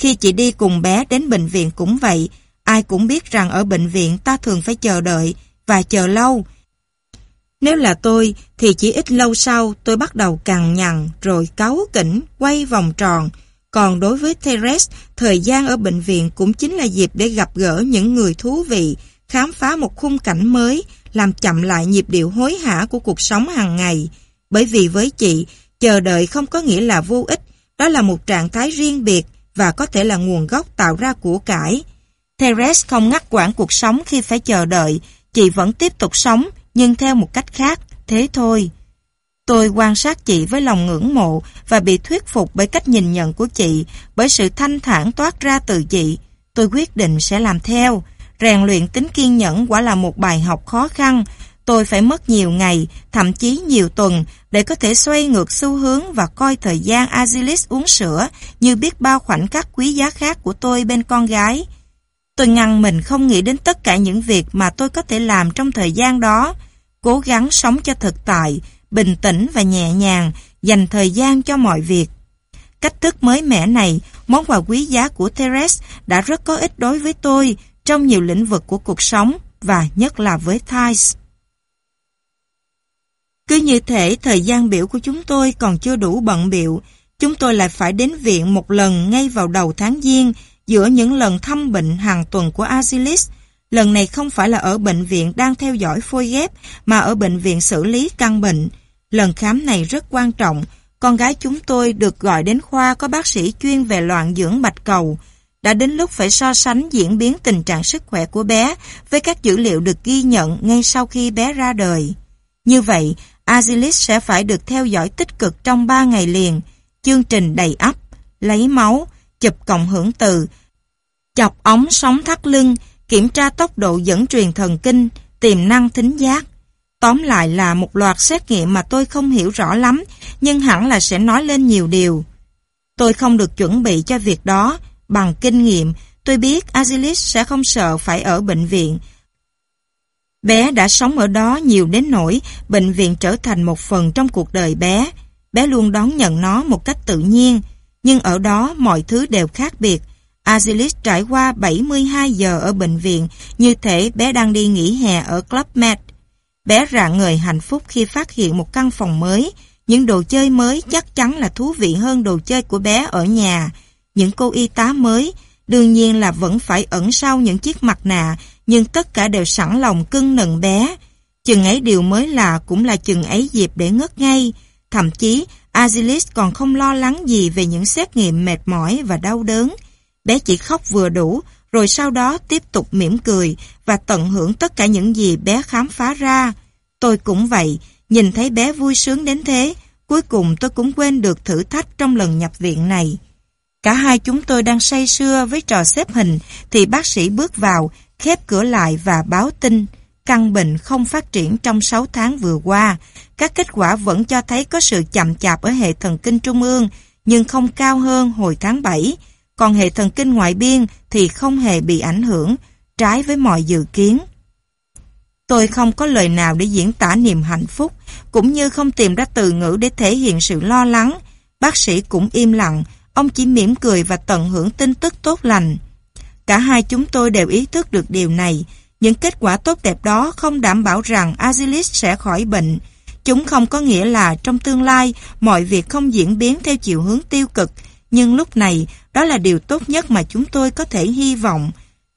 Khi chị đi cùng bé đến bệnh viện cũng vậy, ai cũng biết rằng ở bệnh viện ta thường phải chờ đợi, và chờ lâu. Nếu là tôi, thì chỉ ít lâu sau tôi bắt đầu cằn nhằn, rồi cáu kỉnh, quay vòng tròn. Còn đối với Therese, thời gian ở bệnh viện cũng chính là dịp để gặp gỡ những người thú vị, khám phá một khung cảnh mới, làm chậm lại nhịp điệu hối hả của cuộc sống hàng ngày. Bởi vì với chị, chờ đợi không có nghĩa là vô ích, Đó là một trạng thái riêng biệt và có thể là nguồn gốc tạo ra của cải. Therese không ngắt quãng cuộc sống khi phải chờ đợi, chị vẫn tiếp tục sống, nhưng theo một cách khác, thế thôi. Tôi quan sát chị với lòng ngưỡng mộ và bị thuyết phục bởi cách nhìn nhận của chị, bởi sự thanh thản toát ra từ chị. Tôi quyết định sẽ làm theo. Rèn luyện tính kiên nhẫn quả là một bài học khó khăn. Tôi phải mất nhiều ngày, thậm chí nhiều tuần để có thể xoay ngược xu hướng và coi thời gian Azilis uống sữa như biết bao khoảnh khắc quý giá khác của tôi bên con gái. Tôi ngăn mình không nghĩ đến tất cả những việc mà tôi có thể làm trong thời gian đó. Cố gắng sống cho thực tại, bình tĩnh và nhẹ nhàng, dành thời gian cho mọi việc. Cách thức mới mẻ này, món quà quý giá của Therese đã rất có ích đối với tôi trong nhiều lĩnh vực của cuộc sống và nhất là với Thais. Cứ như thể thời gian biểu của chúng tôi còn chưa đủ bận biệu, chúng tôi lại phải đến viện một lần ngay vào đầu tháng Giêng giữa những lần thăm bệnh hàng tuần của Azilis. Lần này không phải là ở bệnh viện đang theo dõi phôi ghép mà ở bệnh viện xử lý căn bệnh. Lần khám này rất quan trọng. Con gái chúng tôi được gọi đến khoa có bác sĩ chuyên về loạn dưỡng bạch cầu. Đã đến lúc phải so sánh diễn biến tình trạng sức khỏe của bé với các dữ liệu được ghi nhận ngay sau khi bé ra đời. Như vậy, Azilis sẽ phải được theo dõi tích cực trong 3 ngày liền. Chương trình đầy ắp, lấy máu, chụp cộng hưởng từ, chọc ống sóng thắt lưng, kiểm tra tốc độ dẫn truyền thần kinh, tiềm năng thính giác. Tóm lại là một loạt xét nghiệm mà tôi không hiểu rõ lắm, nhưng hẳn là sẽ nói lên nhiều điều. Tôi không được chuẩn bị cho việc đó. Bằng kinh nghiệm, tôi biết Azilis sẽ không sợ phải ở bệnh viện. Bé đã sống ở đó nhiều đến nỗi bệnh viện trở thành một phần trong cuộc đời bé. Bé luôn đón nhận nó một cách tự nhiên, nhưng ở đó mọi thứ đều khác biệt. Azilis trải qua 72 giờ ở bệnh viện, như thể bé đang đi nghỉ hè ở Club Med. Bé rạng người hạnh phúc khi phát hiện một căn phòng mới. Những đồ chơi mới chắc chắn là thú vị hơn đồ chơi của bé ở nhà. Những cô y tá mới, đương nhiên là vẫn phải ẩn sau những chiếc mặt nạ, nhưng tất cả đều sẵn lòng cưng nựng bé. Chừng ấy điều mới lạ cũng là chừng ấy dịp để ngất ngay. Thậm chí, Azilis còn không lo lắng gì về những xét nghiệm mệt mỏi và đau đớn. Bé chỉ khóc vừa đủ, rồi sau đó tiếp tục mỉm cười và tận hưởng tất cả những gì bé khám phá ra. Tôi cũng vậy, nhìn thấy bé vui sướng đến thế, cuối cùng tôi cũng quên được thử thách trong lần nhập viện này. Cả hai chúng tôi đang say sưa với trò xếp hình thì bác sĩ bước vào, khép cửa lại và báo tin. Căn bệnh không phát triển trong 6 tháng vừa qua. Các kết quả vẫn cho thấy có sự chậm chạp ở hệ thần kinh trung ương, nhưng không cao hơn hồi tháng 7 còn hệ thần kinh ngoại biên thì không hề bị ảnh hưởng, trái với mọi dự kiến. Tôi không có lời nào để diễn tả niềm hạnh phúc, cũng như không tìm ra từ ngữ để thể hiện sự lo lắng. Bác sĩ cũng im lặng, ông chỉ mỉm cười và tận hưởng tin tức tốt lành. Cả hai chúng tôi đều ý thức được điều này. Những kết quả tốt đẹp đó không đảm bảo rằng Azilis sẽ khỏi bệnh. Chúng không có nghĩa là trong tương lai mọi việc không diễn biến theo chiều hướng tiêu cực, nhưng lúc này đó là điều tốt nhất mà chúng tôi có thể hy vọng.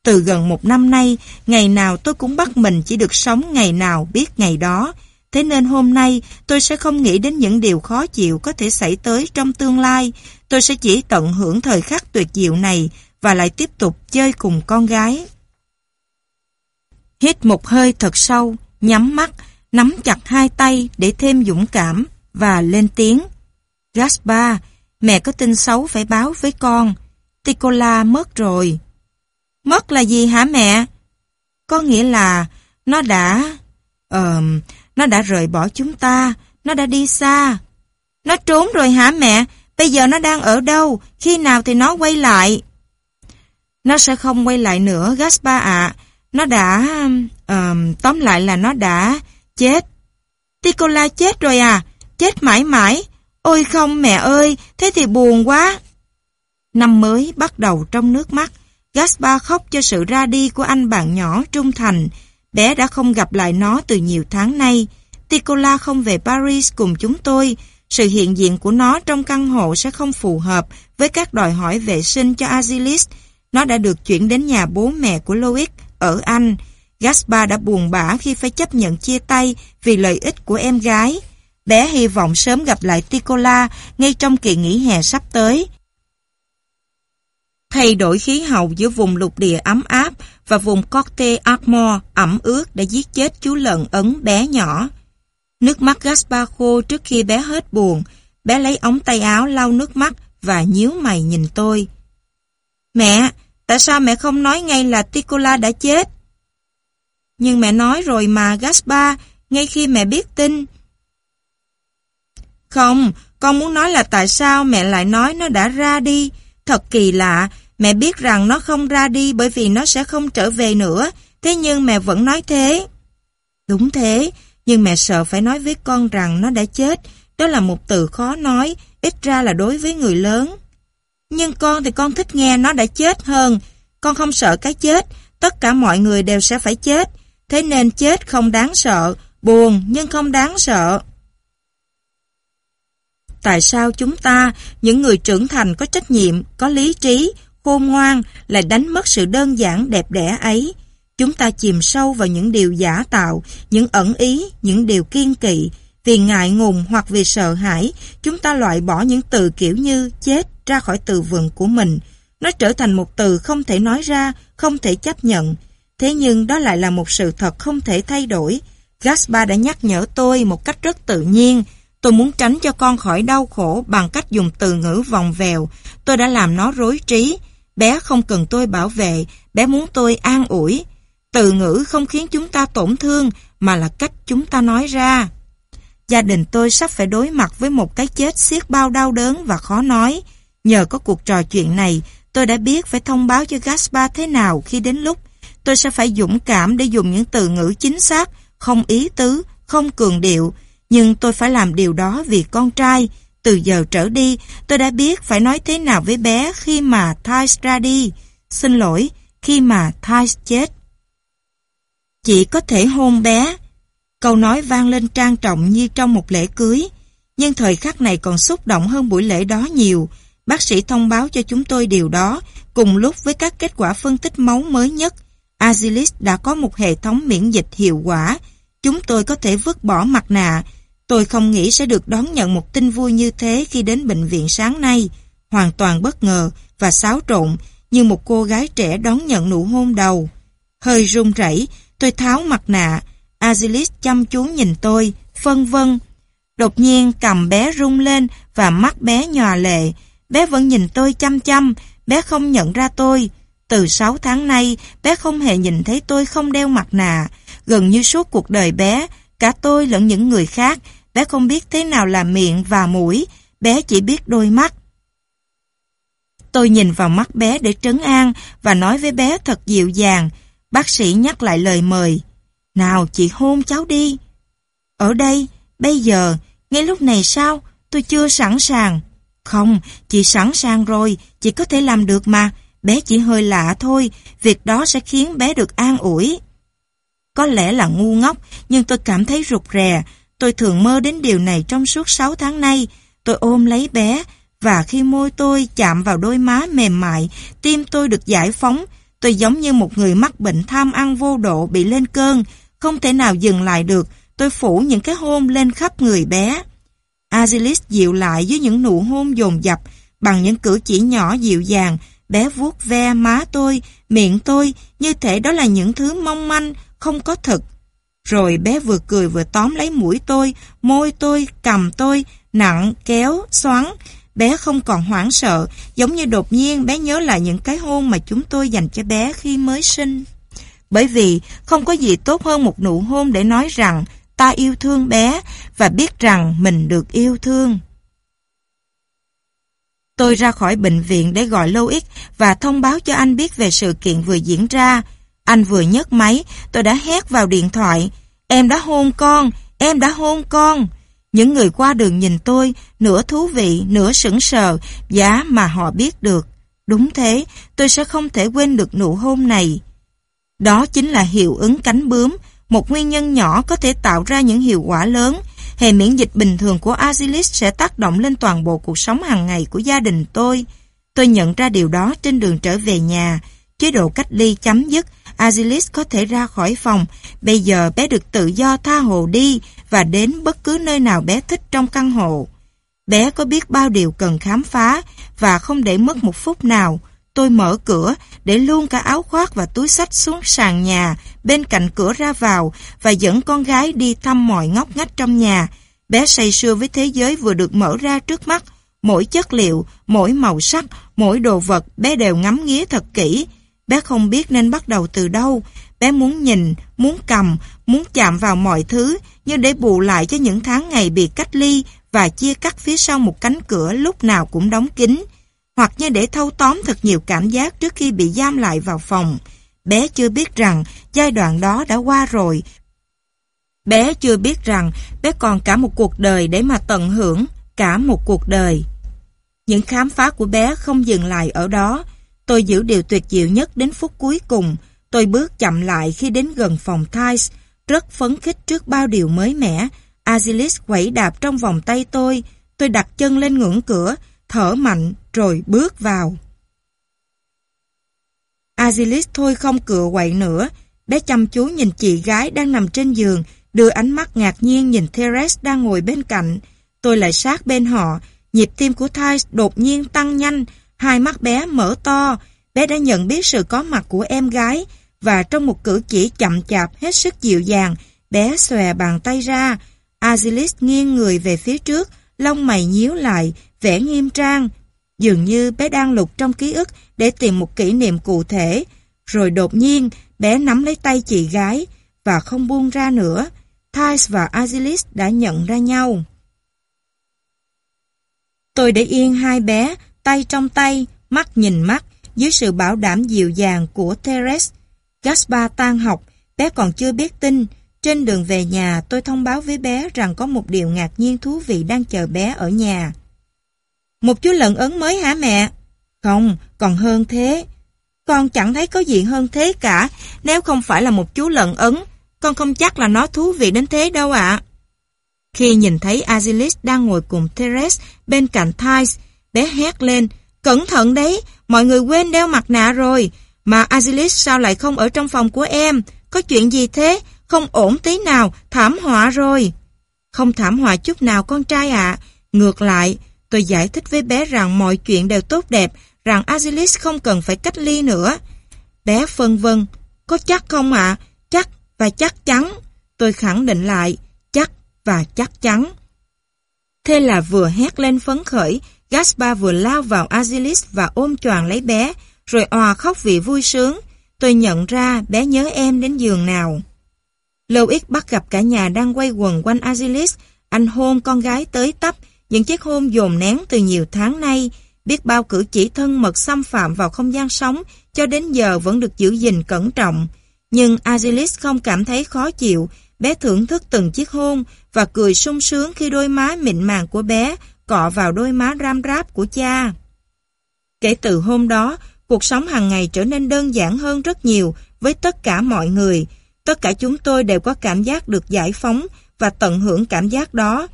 Từ gần một năm nay, ngày nào tôi cũng bắt mình chỉ được sống ngày nào biết ngày đó. Thế nên hôm nay tôi sẽ không nghĩ đến những điều khó chịu có thể xảy tới trong tương lai. Tôi sẽ chỉ tận hưởng thời khắc tuyệt diệu này và lại tiếp tục chơi cùng con gái. Hít một hơi thật sâu, nhắm mắt, nắm chặt hai tay để thêm dũng cảm và lên tiếng. Gaspar, Mẹ có tin xấu phải báo với con. Ticola mất rồi. Mất là gì hả mẹ? Có nghĩa là nó đã... Ờ nó đã rời bỏ chúng ta. Nó đã đi xa. Nó trốn rồi hả mẹ? Bây giờ nó đang ở đâu? Khi nào thì nó quay lại? Nó sẽ không quay lại nữa, Gaspar ạ. Nó đã... Uh, tóm lại là nó đã... chết. Ticola chết rồi à? Chết mãi mãi. Ôi không mẹ ơi, thế thì buồn quá. Năm mới bắt đầu trong nước mắt, Gaspar khóc cho sự ra đi của anh bạn nhỏ trung thành. Bé đã không gặp lại nó từ nhiều tháng nay. Ticola không về Paris cùng chúng tôi. Sự hiện diện của nó trong căn hộ sẽ không phù hợp với các đòi hỏi vệ sinh cho Azilis. Nó đã được chuyển đến nhà bố mẹ của Loic ở Anh. Gaspar đã buồn bã khi phải chấp nhận chia tay vì lợi ích của em gái. Bé hy vọng sớm gặp lại Ticola ngay trong kỳ nghỉ hè sắp tới. Thay đổi khí hậu giữa vùng lục địa ấm áp và vùng Corte Armor ẩm ướt đã giết chết chú lợn ấn bé nhỏ. Nước mắt Gaspar khô trước khi bé hết buồn, bé lấy ống tay áo lau nước mắt và nhíu mày nhìn tôi. Mẹ, tại sao mẹ không nói ngay là Ticola đã chết? Nhưng mẹ nói rồi mà Gaspar, ngay khi mẹ biết tin. Không, con muốn nói là tại sao mẹ lại nói nó đã ra đi. Thật kỳ lạ, mẹ biết rằng nó không ra đi bởi vì nó sẽ không trở về nữa, thế nhưng mẹ vẫn nói thế. Đúng thế, nhưng mẹ sợ phải nói với con rằng nó đã chết, đó là một từ khó nói, ít ra là đối với người lớn. Nhưng con thì con thích nghe nó đã chết hơn, con không sợ cái chết, tất cả mọi người đều sẽ phải chết, thế nên chết không đáng sợ, buồn nhưng không đáng sợ. Tại sao chúng ta, những người trưởng thành có trách nhiệm, có lý trí, khôn ngoan lại đánh mất sự đơn giản đẹp đẽ ấy? Chúng ta chìm sâu vào những điều giả tạo, những ẩn ý, những điều kiên kỵ. Vì ngại ngùng hoặc vì sợ hãi, chúng ta loại bỏ những từ kiểu như chết ra khỏi từ vựng của mình. Nó trở thành một từ không thể nói ra, không thể chấp nhận. Thế nhưng đó lại là một sự thật không thể thay đổi. Gaspar đã nhắc nhở tôi một cách rất tự nhiên. Tôi muốn tránh cho con khỏi đau khổ bằng cách dùng từ ngữ vòng vèo. Tôi đã làm nó rối trí. Bé không cần tôi bảo vệ, bé muốn tôi an ủi. Từ ngữ không khiến chúng ta tổn thương, mà là cách chúng ta nói ra. Gia đình tôi sắp phải đối mặt với một cái chết xiết bao đau đớn và khó nói. Nhờ có cuộc trò chuyện này, tôi đã biết phải thông báo cho Gaspar thế nào khi đến lúc tôi sẽ phải dũng cảm để dùng những từ ngữ chính xác, không ý tứ, không cường điệu. Nhưng tôi phải làm điều đó vì con trai. Từ giờ trở đi, tôi đã biết phải nói thế nào với bé khi mà Thais ra đi. Xin lỗi, khi mà Thais chết. Chỉ có thể hôn bé. Câu nói vang lên trang trọng như trong một lễ cưới. Nhưng thời khắc này còn xúc động hơn buổi lễ đó nhiều. Bác sĩ thông báo cho chúng tôi điều đó, cùng lúc với các kết quả phân tích máu mới nhất. azilis đã có một hệ thống miễn dịch hiệu quả. Chúng tôi có thể vứt bỏ mặt nạ. Tôi không nghĩ sẽ được đón nhận một tin vui như thế khi đến bệnh viện sáng nay. Hoàn toàn bất ngờ và xáo trộn như một cô gái trẻ đón nhận nụ hôn đầu. Hơi run rẩy, tôi tháo mặt nạ. Azilis chăm chú nhìn tôi, phân vân. Đột nhiên cầm bé rung lên và mắt bé nhòa lệ. Bé vẫn nhìn tôi chăm chăm, bé không nhận ra tôi. Từ 6 tháng nay, bé không hề nhìn thấy tôi không đeo mặt nạ. Gần như suốt cuộc đời bé, cả tôi lẫn những người khác, bé không biết thế nào là miệng và mũi, bé chỉ biết đôi mắt. Tôi nhìn vào mắt bé để trấn an và nói với bé thật dịu dàng. Bác sĩ nhắc lại lời mời. Nào chị hôn cháu đi. Ở đây, bây giờ, ngay lúc này sao? Tôi chưa sẵn sàng. Không, chị sẵn sàng rồi, chị có thể làm được mà. Bé chỉ hơi lạ thôi, việc đó sẽ khiến bé được an ủi. Có lẽ là ngu ngốc, nhưng tôi cảm thấy rụt rè. Tôi thường mơ đến điều này trong suốt 6 tháng nay. Tôi ôm lấy bé, và khi môi tôi chạm vào đôi má mềm mại, tim tôi được giải phóng. Tôi giống như một người mắc bệnh tham ăn vô độ bị lên cơn, không thể nào dừng lại được. Tôi phủ những cái hôn lên khắp người bé. Azilis dịu lại với những nụ hôn dồn dập, bằng những cử chỉ nhỏ dịu dàng, bé vuốt ve má tôi, miệng tôi, như thể đó là những thứ mong manh, không có thật. Rồi bé vừa cười vừa tóm lấy mũi tôi, môi tôi, cầm tôi, nặng, kéo, xoắn. Bé không còn hoảng sợ, giống như đột nhiên bé nhớ lại những cái hôn mà chúng tôi dành cho bé khi mới sinh. Bởi vì không có gì tốt hơn một nụ hôn để nói rằng ta yêu thương bé và biết rằng mình được yêu thương. Tôi ra khỏi bệnh viện để gọi Louis và thông báo cho anh biết về sự kiện vừa diễn ra. Anh vừa nhấc máy, tôi đã hét vào điện thoại. Em đã hôn con, em đã hôn con. Những người qua đường nhìn tôi, nửa thú vị, nửa sững sờ, giá mà họ biết được. Đúng thế, tôi sẽ không thể quên được nụ hôn này. Đó chính là hiệu ứng cánh bướm, một nguyên nhân nhỏ có thể tạo ra những hiệu quả lớn. Hệ miễn dịch bình thường của Azilis sẽ tác động lên toàn bộ cuộc sống hàng ngày của gia đình tôi. Tôi nhận ra điều đó trên đường trở về nhà. Chế độ cách ly chấm dứt Azilis có thể ra khỏi phòng. Bây giờ bé được tự do tha hồ đi và đến bất cứ nơi nào bé thích trong căn hộ. Bé có biết bao điều cần khám phá và không để mất một phút nào. Tôi mở cửa, để luôn cả áo khoác và túi sách xuống sàn nhà, bên cạnh cửa ra vào và dẫn con gái đi thăm mọi ngóc ngách trong nhà. Bé say sưa với thế giới vừa được mở ra trước mắt. Mỗi chất liệu, mỗi màu sắc, mỗi đồ vật bé đều ngắm nghía thật kỹ. Bé không biết nên bắt đầu từ đâu. Bé muốn nhìn, muốn cầm, muốn chạm vào mọi thứ, như để bù lại cho những tháng ngày bị cách ly và chia cắt phía sau một cánh cửa lúc nào cũng đóng kín hoặc như để thâu tóm thật nhiều cảm giác trước khi bị giam lại vào phòng. Bé chưa biết rằng giai đoạn đó đã qua rồi. Bé chưa biết rằng bé còn cả một cuộc đời để mà tận hưởng, cả một cuộc đời. Những khám phá của bé không dừng lại ở đó. Tôi giữ điều tuyệt diệu nhất đến phút cuối cùng. Tôi bước chậm lại khi đến gần phòng Thais, rất phấn khích trước bao điều mới mẻ. Azilis quẩy đạp trong vòng tay tôi. Tôi đặt chân lên ngưỡng cửa, thở mạnh rồi bước vào. Azilis thôi không cựa quậy nữa, bé chăm chú nhìn chị gái đang nằm trên giường, đưa ánh mắt ngạc nhiên nhìn Therese đang ngồi bên cạnh. Tôi lại sát bên họ, nhịp tim của Thais đột nhiên tăng nhanh, hai mắt bé mở to, bé đã nhận biết sự có mặt của em gái, và trong một cử chỉ chậm chạp hết sức dịu dàng, bé xòe bàn tay ra. Azilis nghiêng người về phía trước, lông mày nhíu lại, vẻ nghiêm trang. Dường như bé đang lục trong ký ức để tìm một kỷ niệm cụ thể. Rồi đột nhiên, bé nắm lấy tay chị gái và không buông ra nữa. Thais và Azilis đã nhận ra nhau. Tôi để yên hai bé, tay trong tay, mắt nhìn mắt, dưới sự bảo đảm dịu dàng của Therese. Gaspar tan học, bé còn chưa biết tin. Trên đường về nhà, tôi thông báo với bé rằng có một điều ngạc nhiên thú vị đang chờ bé ở nhà. Một chú lợn ấn mới hả mẹ? Không, còn hơn thế. Con chẳng thấy có gì hơn thế cả. Nếu không phải là một chú lợn ấn, con không chắc là nó thú vị đến thế đâu ạ. Khi nhìn thấy Azilis đang ngồi cùng Therese bên cạnh Thais, bé hét lên, cẩn thận đấy, mọi người quên đeo mặt nạ rồi. Mà Azilis sao lại không ở trong phòng của em? Có chuyện gì thế? Không ổn tí nào, thảm họa rồi. Không thảm họa chút nào con trai ạ. Ngược lại, Tôi giải thích với bé rằng mọi chuyện đều tốt đẹp, rằng Azilis không cần phải cách ly nữa. Bé phân vân, có chắc không ạ? Chắc và chắc chắn. Tôi khẳng định lại, chắc và chắc chắn. Thế là vừa hét lên phấn khởi, Gaspar vừa lao vào Azilis và ôm choàng lấy bé, rồi òa khóc vì vui sướng. Tôi nhận ra bé nhớ em đến giường nào. Louis bắt gặp cả nhà đang quay quần quanh Azilis, anh hôn con gái tới tấp, những chiếc hôn dồn nén từ nhiều tháng nay, biết bao cử chỉ thân mật xâm phạm vào không gian sống cho đến giờ vẫn được giữ gìn cẩn trọng. Nhưng Azilis không cảm thấy khó chịu, bé thưởng thức từng chiếc hôn và cười sung sướng khi đôi má mịn màng của bé cọ vào đôi má ram ráp của cha. Kể từ hôm đó, cuộc sống hàng ngày trở nên đơn giản hơn rất nhiều với tất cả mọi người. Tất cả chúng tôi đều có cảm giác được giải phóng và tận hưởng cảm giác đó.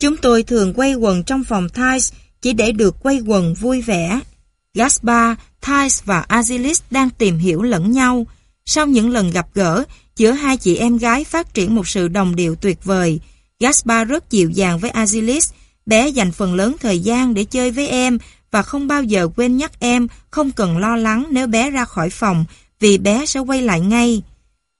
Chúng tôi thường quay quần trong phòng Thais chỉ để được quay quần vui vẻ. Gaspar, Thais và Azilis đang tìm hiểu lẫn nhau. Sau những lần gặp gỡ, giữa hai chị em gái phát triển một sự đồng điệu tuyệt vời. Gaspar rất dịu dàng với Azilis, bé dành phần lớn thời gian để chơi với em và không bao giờ quên nhắc em không cần lo lắng nếu bé ra khỏi phòng vì bé sẽ quay lại ngay.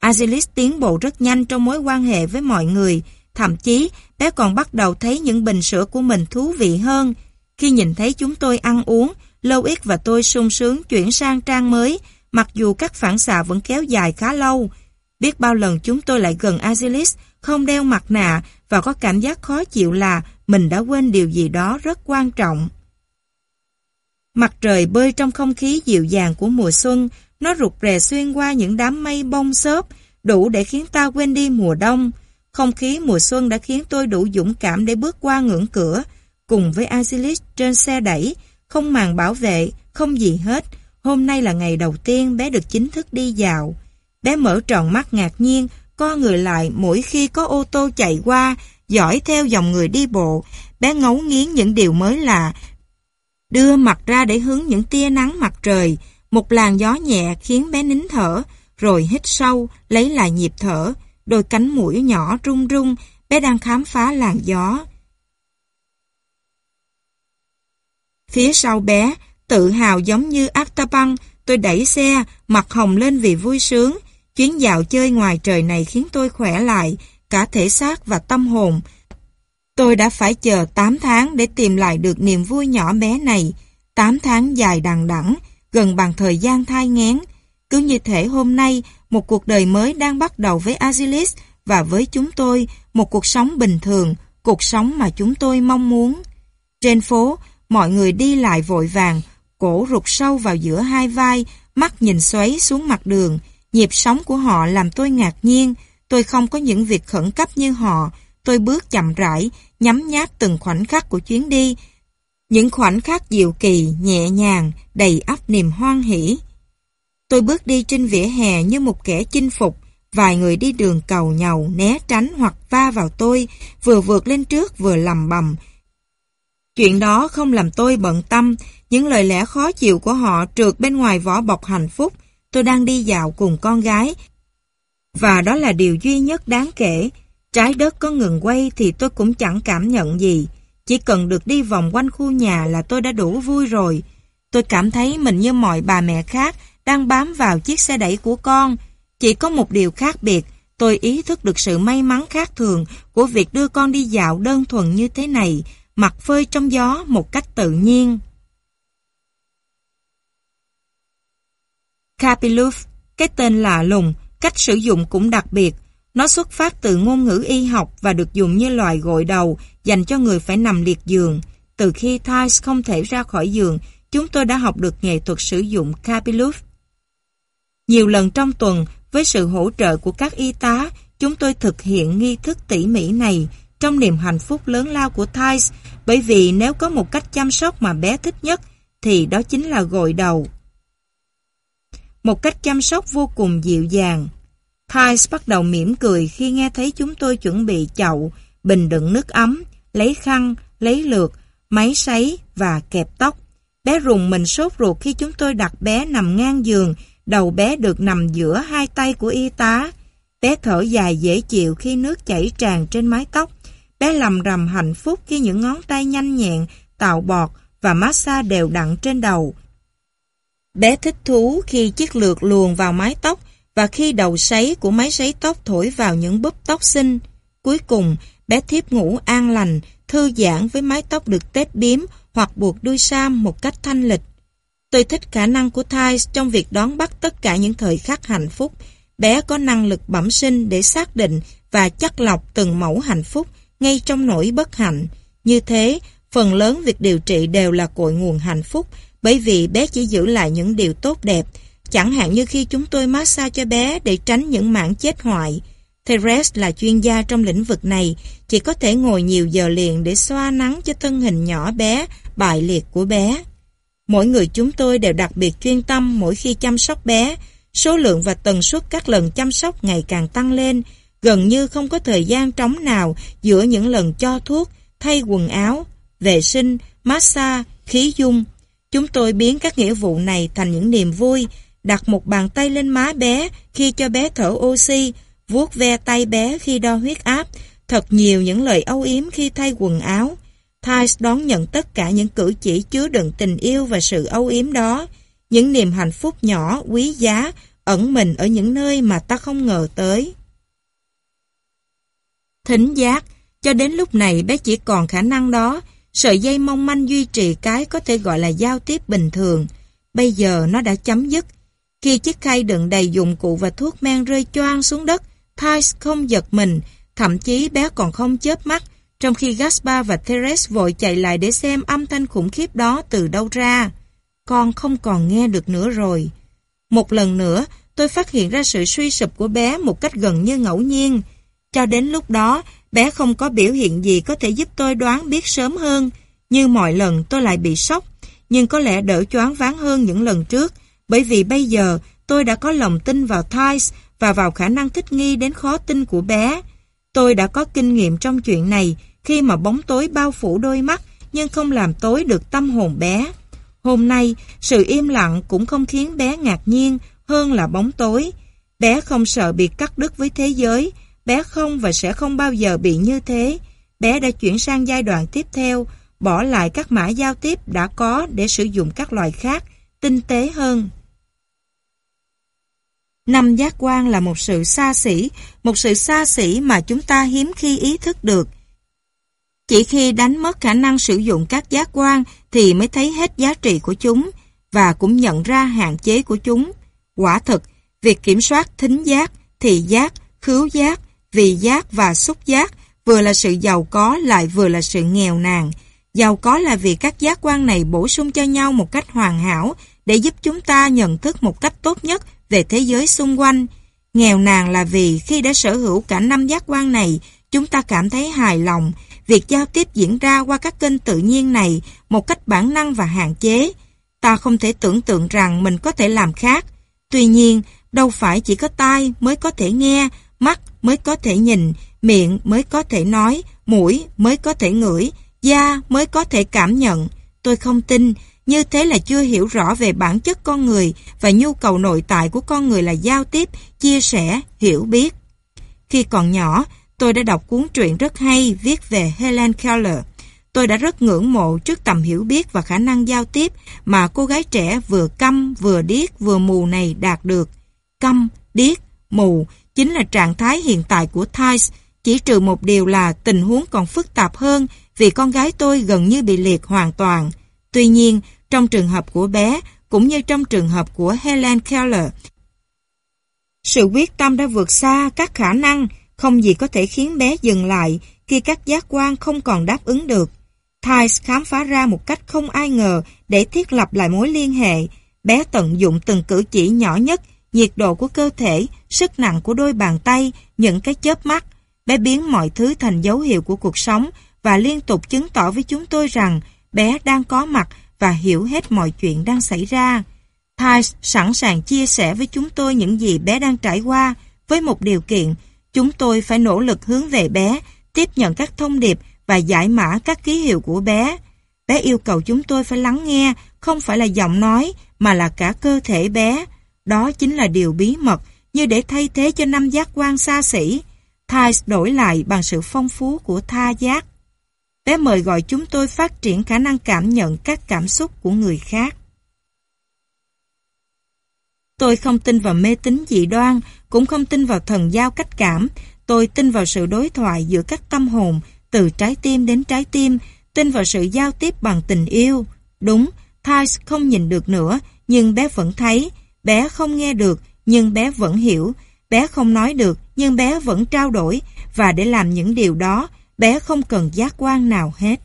Azilis tiến bộ rất nhanh trong mối quan hệ với mọi người, Thậm chí, bé còn bắt đầu thấy những bình sữa của mình thú vị hơn. Khi nhìn thấy chúng tôi ăn uống, Lâu Ít và tôi sung sướng chuyển sang trang mới, mặc dù các phản xạ vẫn kéo dài khá lâu. Biết bao lần chúng tôi lại gần Azilis, không đeo mặt nạ và có cảm giác khó chịu là mình đã quên điều gì đó rất quan trọng. Mặt trời bơi trong không khí dịu dàng của mùa xuân, nó rụt rè xuyên qua những đám mây bông xốp, đủ để khiến ta quên đi mùa đông. Không khí mùa xuân đã khiến tôi đủ dũng cảm để bước qua ngưỡng cửa, cùng với Azilis trên xe đẩy, không màn bảo vệ, không gì hết. Hôm nay là ngày đầu tiên bé được chính thức đi dạo. Bé mở tròn mắt ngạc nhiên, co người lại mỗi khi có ô tô chạy qua, dõi theo dòng người đi bộ. Bé ngấu nghiến những điều mới lạ, đưa mặt ra để hứng những tia nắng mặt trời, một làn gió nhẹ khiến bé nín thở, rồi hít sâu, lấy lại nhịp thở. Đôi cánh mũi nhỏ rung rung, bé đang khám phá làn gió. Phía sau bé, tự hào giống như Actapan, tôi đẩy xe, mặt hồng lên vì vui sướng. Chuyến dạo chơi ngoài trời này khiến tôi khỏe lại, cả thể xác và tâm hồn. Tôi đã phải chờ 8 tháng để tìm lại được niềm vui nhỏ bé này. 8 tháng dài đằng đẵng, gần bằng thời gian thai nghén. Cứ như thể hôm nay, một cuộc đời mới đang bắt đầu với Azilis và với chúng tôi, một cuộc sống bình thường, cuộc sống mà chúng tôi mong muốn. Trên phố, mọi người đi lại vội vàng, cổ rụt sâu vào giữa hai vai, mắt nhìn xoáy xuống mặt đường. Nhịp sống của họ làm tôi ngạc nhiên. Tôi không có những việc khẩn cấp như họ. Tôi bước chậm rãi, nhắm nháp từng khoảnh khắc của chuyến đi. Những khoảnh khắc diệu kỳ, nhẹ nhàng, đầy ắp niềm hoan hỷ. Tôi bước đi trên vỉa hè như một kẻ chinh phục. Vài người đi đường cầu nhầu, né tránh hoặc va vào tôi, vừa vượt lên trước vừa lầm bầm. Chuyện đó không làm tôi bận tâm, những lời lẽ khó chịu của họ trượt bên ngoài vỏ bọc hạnh phúc. Tôi đang đi dạo cùng con gái. Và đó là điều duy nhất đáng kể. Trái đất có ngừng quay thì tôi cũng chẳng cảm nhận gì. Chỉ cần được đi vòng quanh khu nhà là tôi đã đủ vui rồi. Tôi cảm thấy mình như mọi bà mẹ khác đang bám vào chiếc xe đẩy của con. Chỉ có một điều khác biệt, tôi ý thức được sự may mắn khác thường của việc đưa con đi dạo đơn thuần như thế này, mặt phơi trong gió một cách tự nhiên. Capiluf, cái tên lạ lùng, cách sử dụng cũng đặc biệt. Nó xuất phát từ ngôn ngữ y học và được dùng như loài gội đầu dành cho người phải nằm liệt giường. Từ khi Thais không thể ra khỏi giường, chúng tôi đã học được nghệ thuật sử dụng Capiluf. Nhiều lần trong tuần, với sự hỗ trợ của các y tá, chúng tôi thực hiện nghi thức tỉ mỉ này trong niềm hạnh phúc lớn lao của Thais, bởi vì nếu có một cách chăm sóc mà bé thích nhất, thì đó chính là gội đầu. Một cách chăm sóc vô cùng dịu dàng. Thais bắt đầu mỉm cười khi nghe thấy chúng tôi chuẩn bị chậu, bình đựng nước ấm, lấy khăn, lấy lược, máy sấy và kẹp tóc. Bé rùng mình sốt ruột khi chúng tôi đặt bé nằm ngang giường, đầu bé được nằm giữa hai tay của y tá. Bé thở dài dễ chịu khi nước chảy tràn trên mái tóc. Bé lầm rầm hạnh phúc khi những ngón tay nhanh nhẹn, tạo bọt và massage đều đặn trên đầu. Bé thích thú khi chiếc lược luồn vào mái tóc và khi đầu sấy của máy sấy tóc thổi vào những búp tóc xinh. Cuối cùng, bé thiếp ngủ an lành, thư giãn với mái tóc được tết biếm hoặc buộc đuôi sam một cách thanh lịch. Tôi thích khả năng của Thais trong việc đón bắt tất cả những thời khắc hạnh phúc. Bé có năng lực bẩm sinh để xác định và chắc lọc từng mẫu hạnh phúc ngay trong nỗi bất hạnh. Như thế, phần lớn việc điều trị đều là cội nguồn hạnh phúc bởi vì bé chỉ giữ lại những điều tốt đẹp. Chẳng hạn như khi chúng tôi massage cho bé để tránh những mảng chết hoại. Therese là chuyên gia trong lĩnh vực này, chỉ có thể ngồi nhiều giờ liền để xoa nắng cho thân hình nhỏ bé, bại liệt của bé. Mỗi người chúng tôi đều đặc biệt chuyên tâm mỗi khi chăm sóc bé. Số lượng và tần suất các lần chăm sóc ngày càng tăng lên, gần như không có thời gian trống nào giữa những lần cho thuốc, thay quần áo, vệ sinh, massage, khí dung. Chúng tôi biến các nghĩa vụ này thành những niềm vui, đặt một bàn tay lên má bé khi cho bé thở oxy, vuốt ve tay bé khi đo huyết áp, thật nhiều những lời âu yếm khi thay quần áo. Thais đón nhận tất cả những cử chỉ chứa đựng tình yêu và sự âu yếm đó, những niềm hạnh phúc nhỏ, quý giá, ẩn mình ở những nơi mà ta không ngờ tới. Thính giác, cho đến lúc này bé chỉ còn khả năng đó, sợi dây mong manh duy trì cái có thể gọi là giao tiếp bình thường. Bây giờ nó đã chấm dứt. Khi chiếc khay đựng đầy dụng cụ và thuốc men rơi choang xuống đất, Thais không giật mình, thậm chí bé còn không chớp mắt, trong khi Gaspar và Therese vội chạy lại để xem âm thanh khủng khiếp đó từ đâu ra. Con không còn nghe được nữa rồi. Một lần nữa, tôi phát hiện ra sự suy sụp của bé một cách gần như ngẫu nhiên. Cho đến lúc đó, bé không có biểu hiện gì có thể giúp tôi đoán biết sớm hơn. Như mọi lần tôi lại bị sốc, nhưng có lẽ đỡ choáng váng hơn những lần trước, bởi vì bây giờ tôi đã có lòng tin vào Thais và vào khả năng thích nghi đến khó tin của bé. Tôi đã có kinh nghiệm trong chuyện này khi mà bóng tối bao phủ đôi mắt nhưng không làm tối được tâm hồn bé. Hôm nay, sự im lặng cũng không khiến bé ngạc nhiên hơn là bóng tối. Bé không sợ bị cắt đứt với thế giới, bé không và sẽ không bao giờ bị như thế. Bé đã chuyển sang giai đoạn tiếp theo, bỏ lại các mã giao tiếp đã có để sử dụng các loại khác, tinh tế hơn. Năm giác quan là một sự xa xỉ, một sự xa xỉ mà chúng ta hiếm khi ý thức được. Chỉ khi đánh mất khả năng sử dụng các giác quan thì mới thấy hết giá trị của chúng và cũng nhận ra hạn chế của chúng. Quả thực, việc kiểm soát thính giác, thị giác, khứu giác, vị giác và xúc giác vừa là sự giàu có lại vừa là sự nghèo nàn. Giàu có là vì các giác quan này bổ sung cho nhau một cách hoàn hảo để giúp chúng ta nhận thức một cách tốt nhất về thế giới xung quanh. Nghèo nàn là vì khi đã sở hữu cả năm giác quan này, chúng ta cảm thấy hài lòng. Việc giao tiếp diễn ra qua các kênh tự nhiên này một cách bản năng và hạn chế. Ta không thể tưởng tượng rằng mình có thể làm khác. Tuy nhiên, đâu phải chỉ có tai mới có thể nghe, mắt mới có thể nhìn, miệng mới có thể nói, mũi mới có thể ngửi, da mới có thể cảm nhận. Tôi không tin, như thế là chưa hiểu rõ về bản chất con người và nhu cầu nội tại của con người là giao tiếp, chia sẻ, hiểu biết. Khi còn nhỏ, tôi đã đọc cuốn truyện rất hay viết về Helen Keller. Tôi đã rất ngưỡng mộ trước tầm hiểu biết và khả năng giao tiếp mà cô gái trẻ vừa câm, vừa điếc, vừa mù này đạt được. Câm, điếc, mù chính là trạng thái hiện tại của Thais, chỉ trừ một điều là tình huống còn phức tạp hơn vì con gái tôi gần như bị liệt hoàn toàn. Tuy nhiên, trong trường hợp của bé, cũng như trong trường hợp của Helen Keller. Sự quyết tâm đã vượt xa các khả năng, không gì có thể khiến bé dừng lại khi các giác quan không còn đáp ứng được. Thais khám phá ra một cách không ai ngờ để thiết lập lại mối liên hệ. Bé tận dụng từng cử chỉ nhỏ nhất, nhiệt độ của cơ thể, sức nặng của đôi bàn tay, những cái chớp mắt. Bé biến mọi thứ thành dấu hiệu của cuộc sống và liên tục chứng tỏ với chúng tôi rằng bé đang có mặt và hiểu hết mọi chuyện đang xảy ra. Thais sẵn sàng chia sẻ với chúng tôi những gì bé đang trải qua với một điều kiện chúng tôi phải nỗ lực hướng về bé, tiếp nhận các thông điệp và giải mã các ký hiệu của bé. Bé yêu cầu chúng tôi phải lắng nghe, không phải là giọng nói, mà là cả cơ thể bé. Đó chính là điều bí mật, như để thay thế cho năm giác quan xa xỉ. Thais đổi lại bằng sự phong phú của tha giác. Bé mời gọi chúng tôi phát triển khả năng cảm nhận các cảm xúc của người khác. Tôi không tin vào mê tín dị đoan, cũng không tin vào thần giao cách cảm. Tôi tin vào sự đối thoại giữa các tâm hồn, từ trái tim đến trái tim, tin vào sự giao tiếp bằng tình yêu. Đúng, Thais không nhìn được nữa, nhưng bé vẫn thấy. Bé không nghe được, nhưng bé vẫn hiểu. Bé không nói được, nhưng bé vẫn trao đổi. Và để làm những điều đó, bé không cần giác quan nào hết.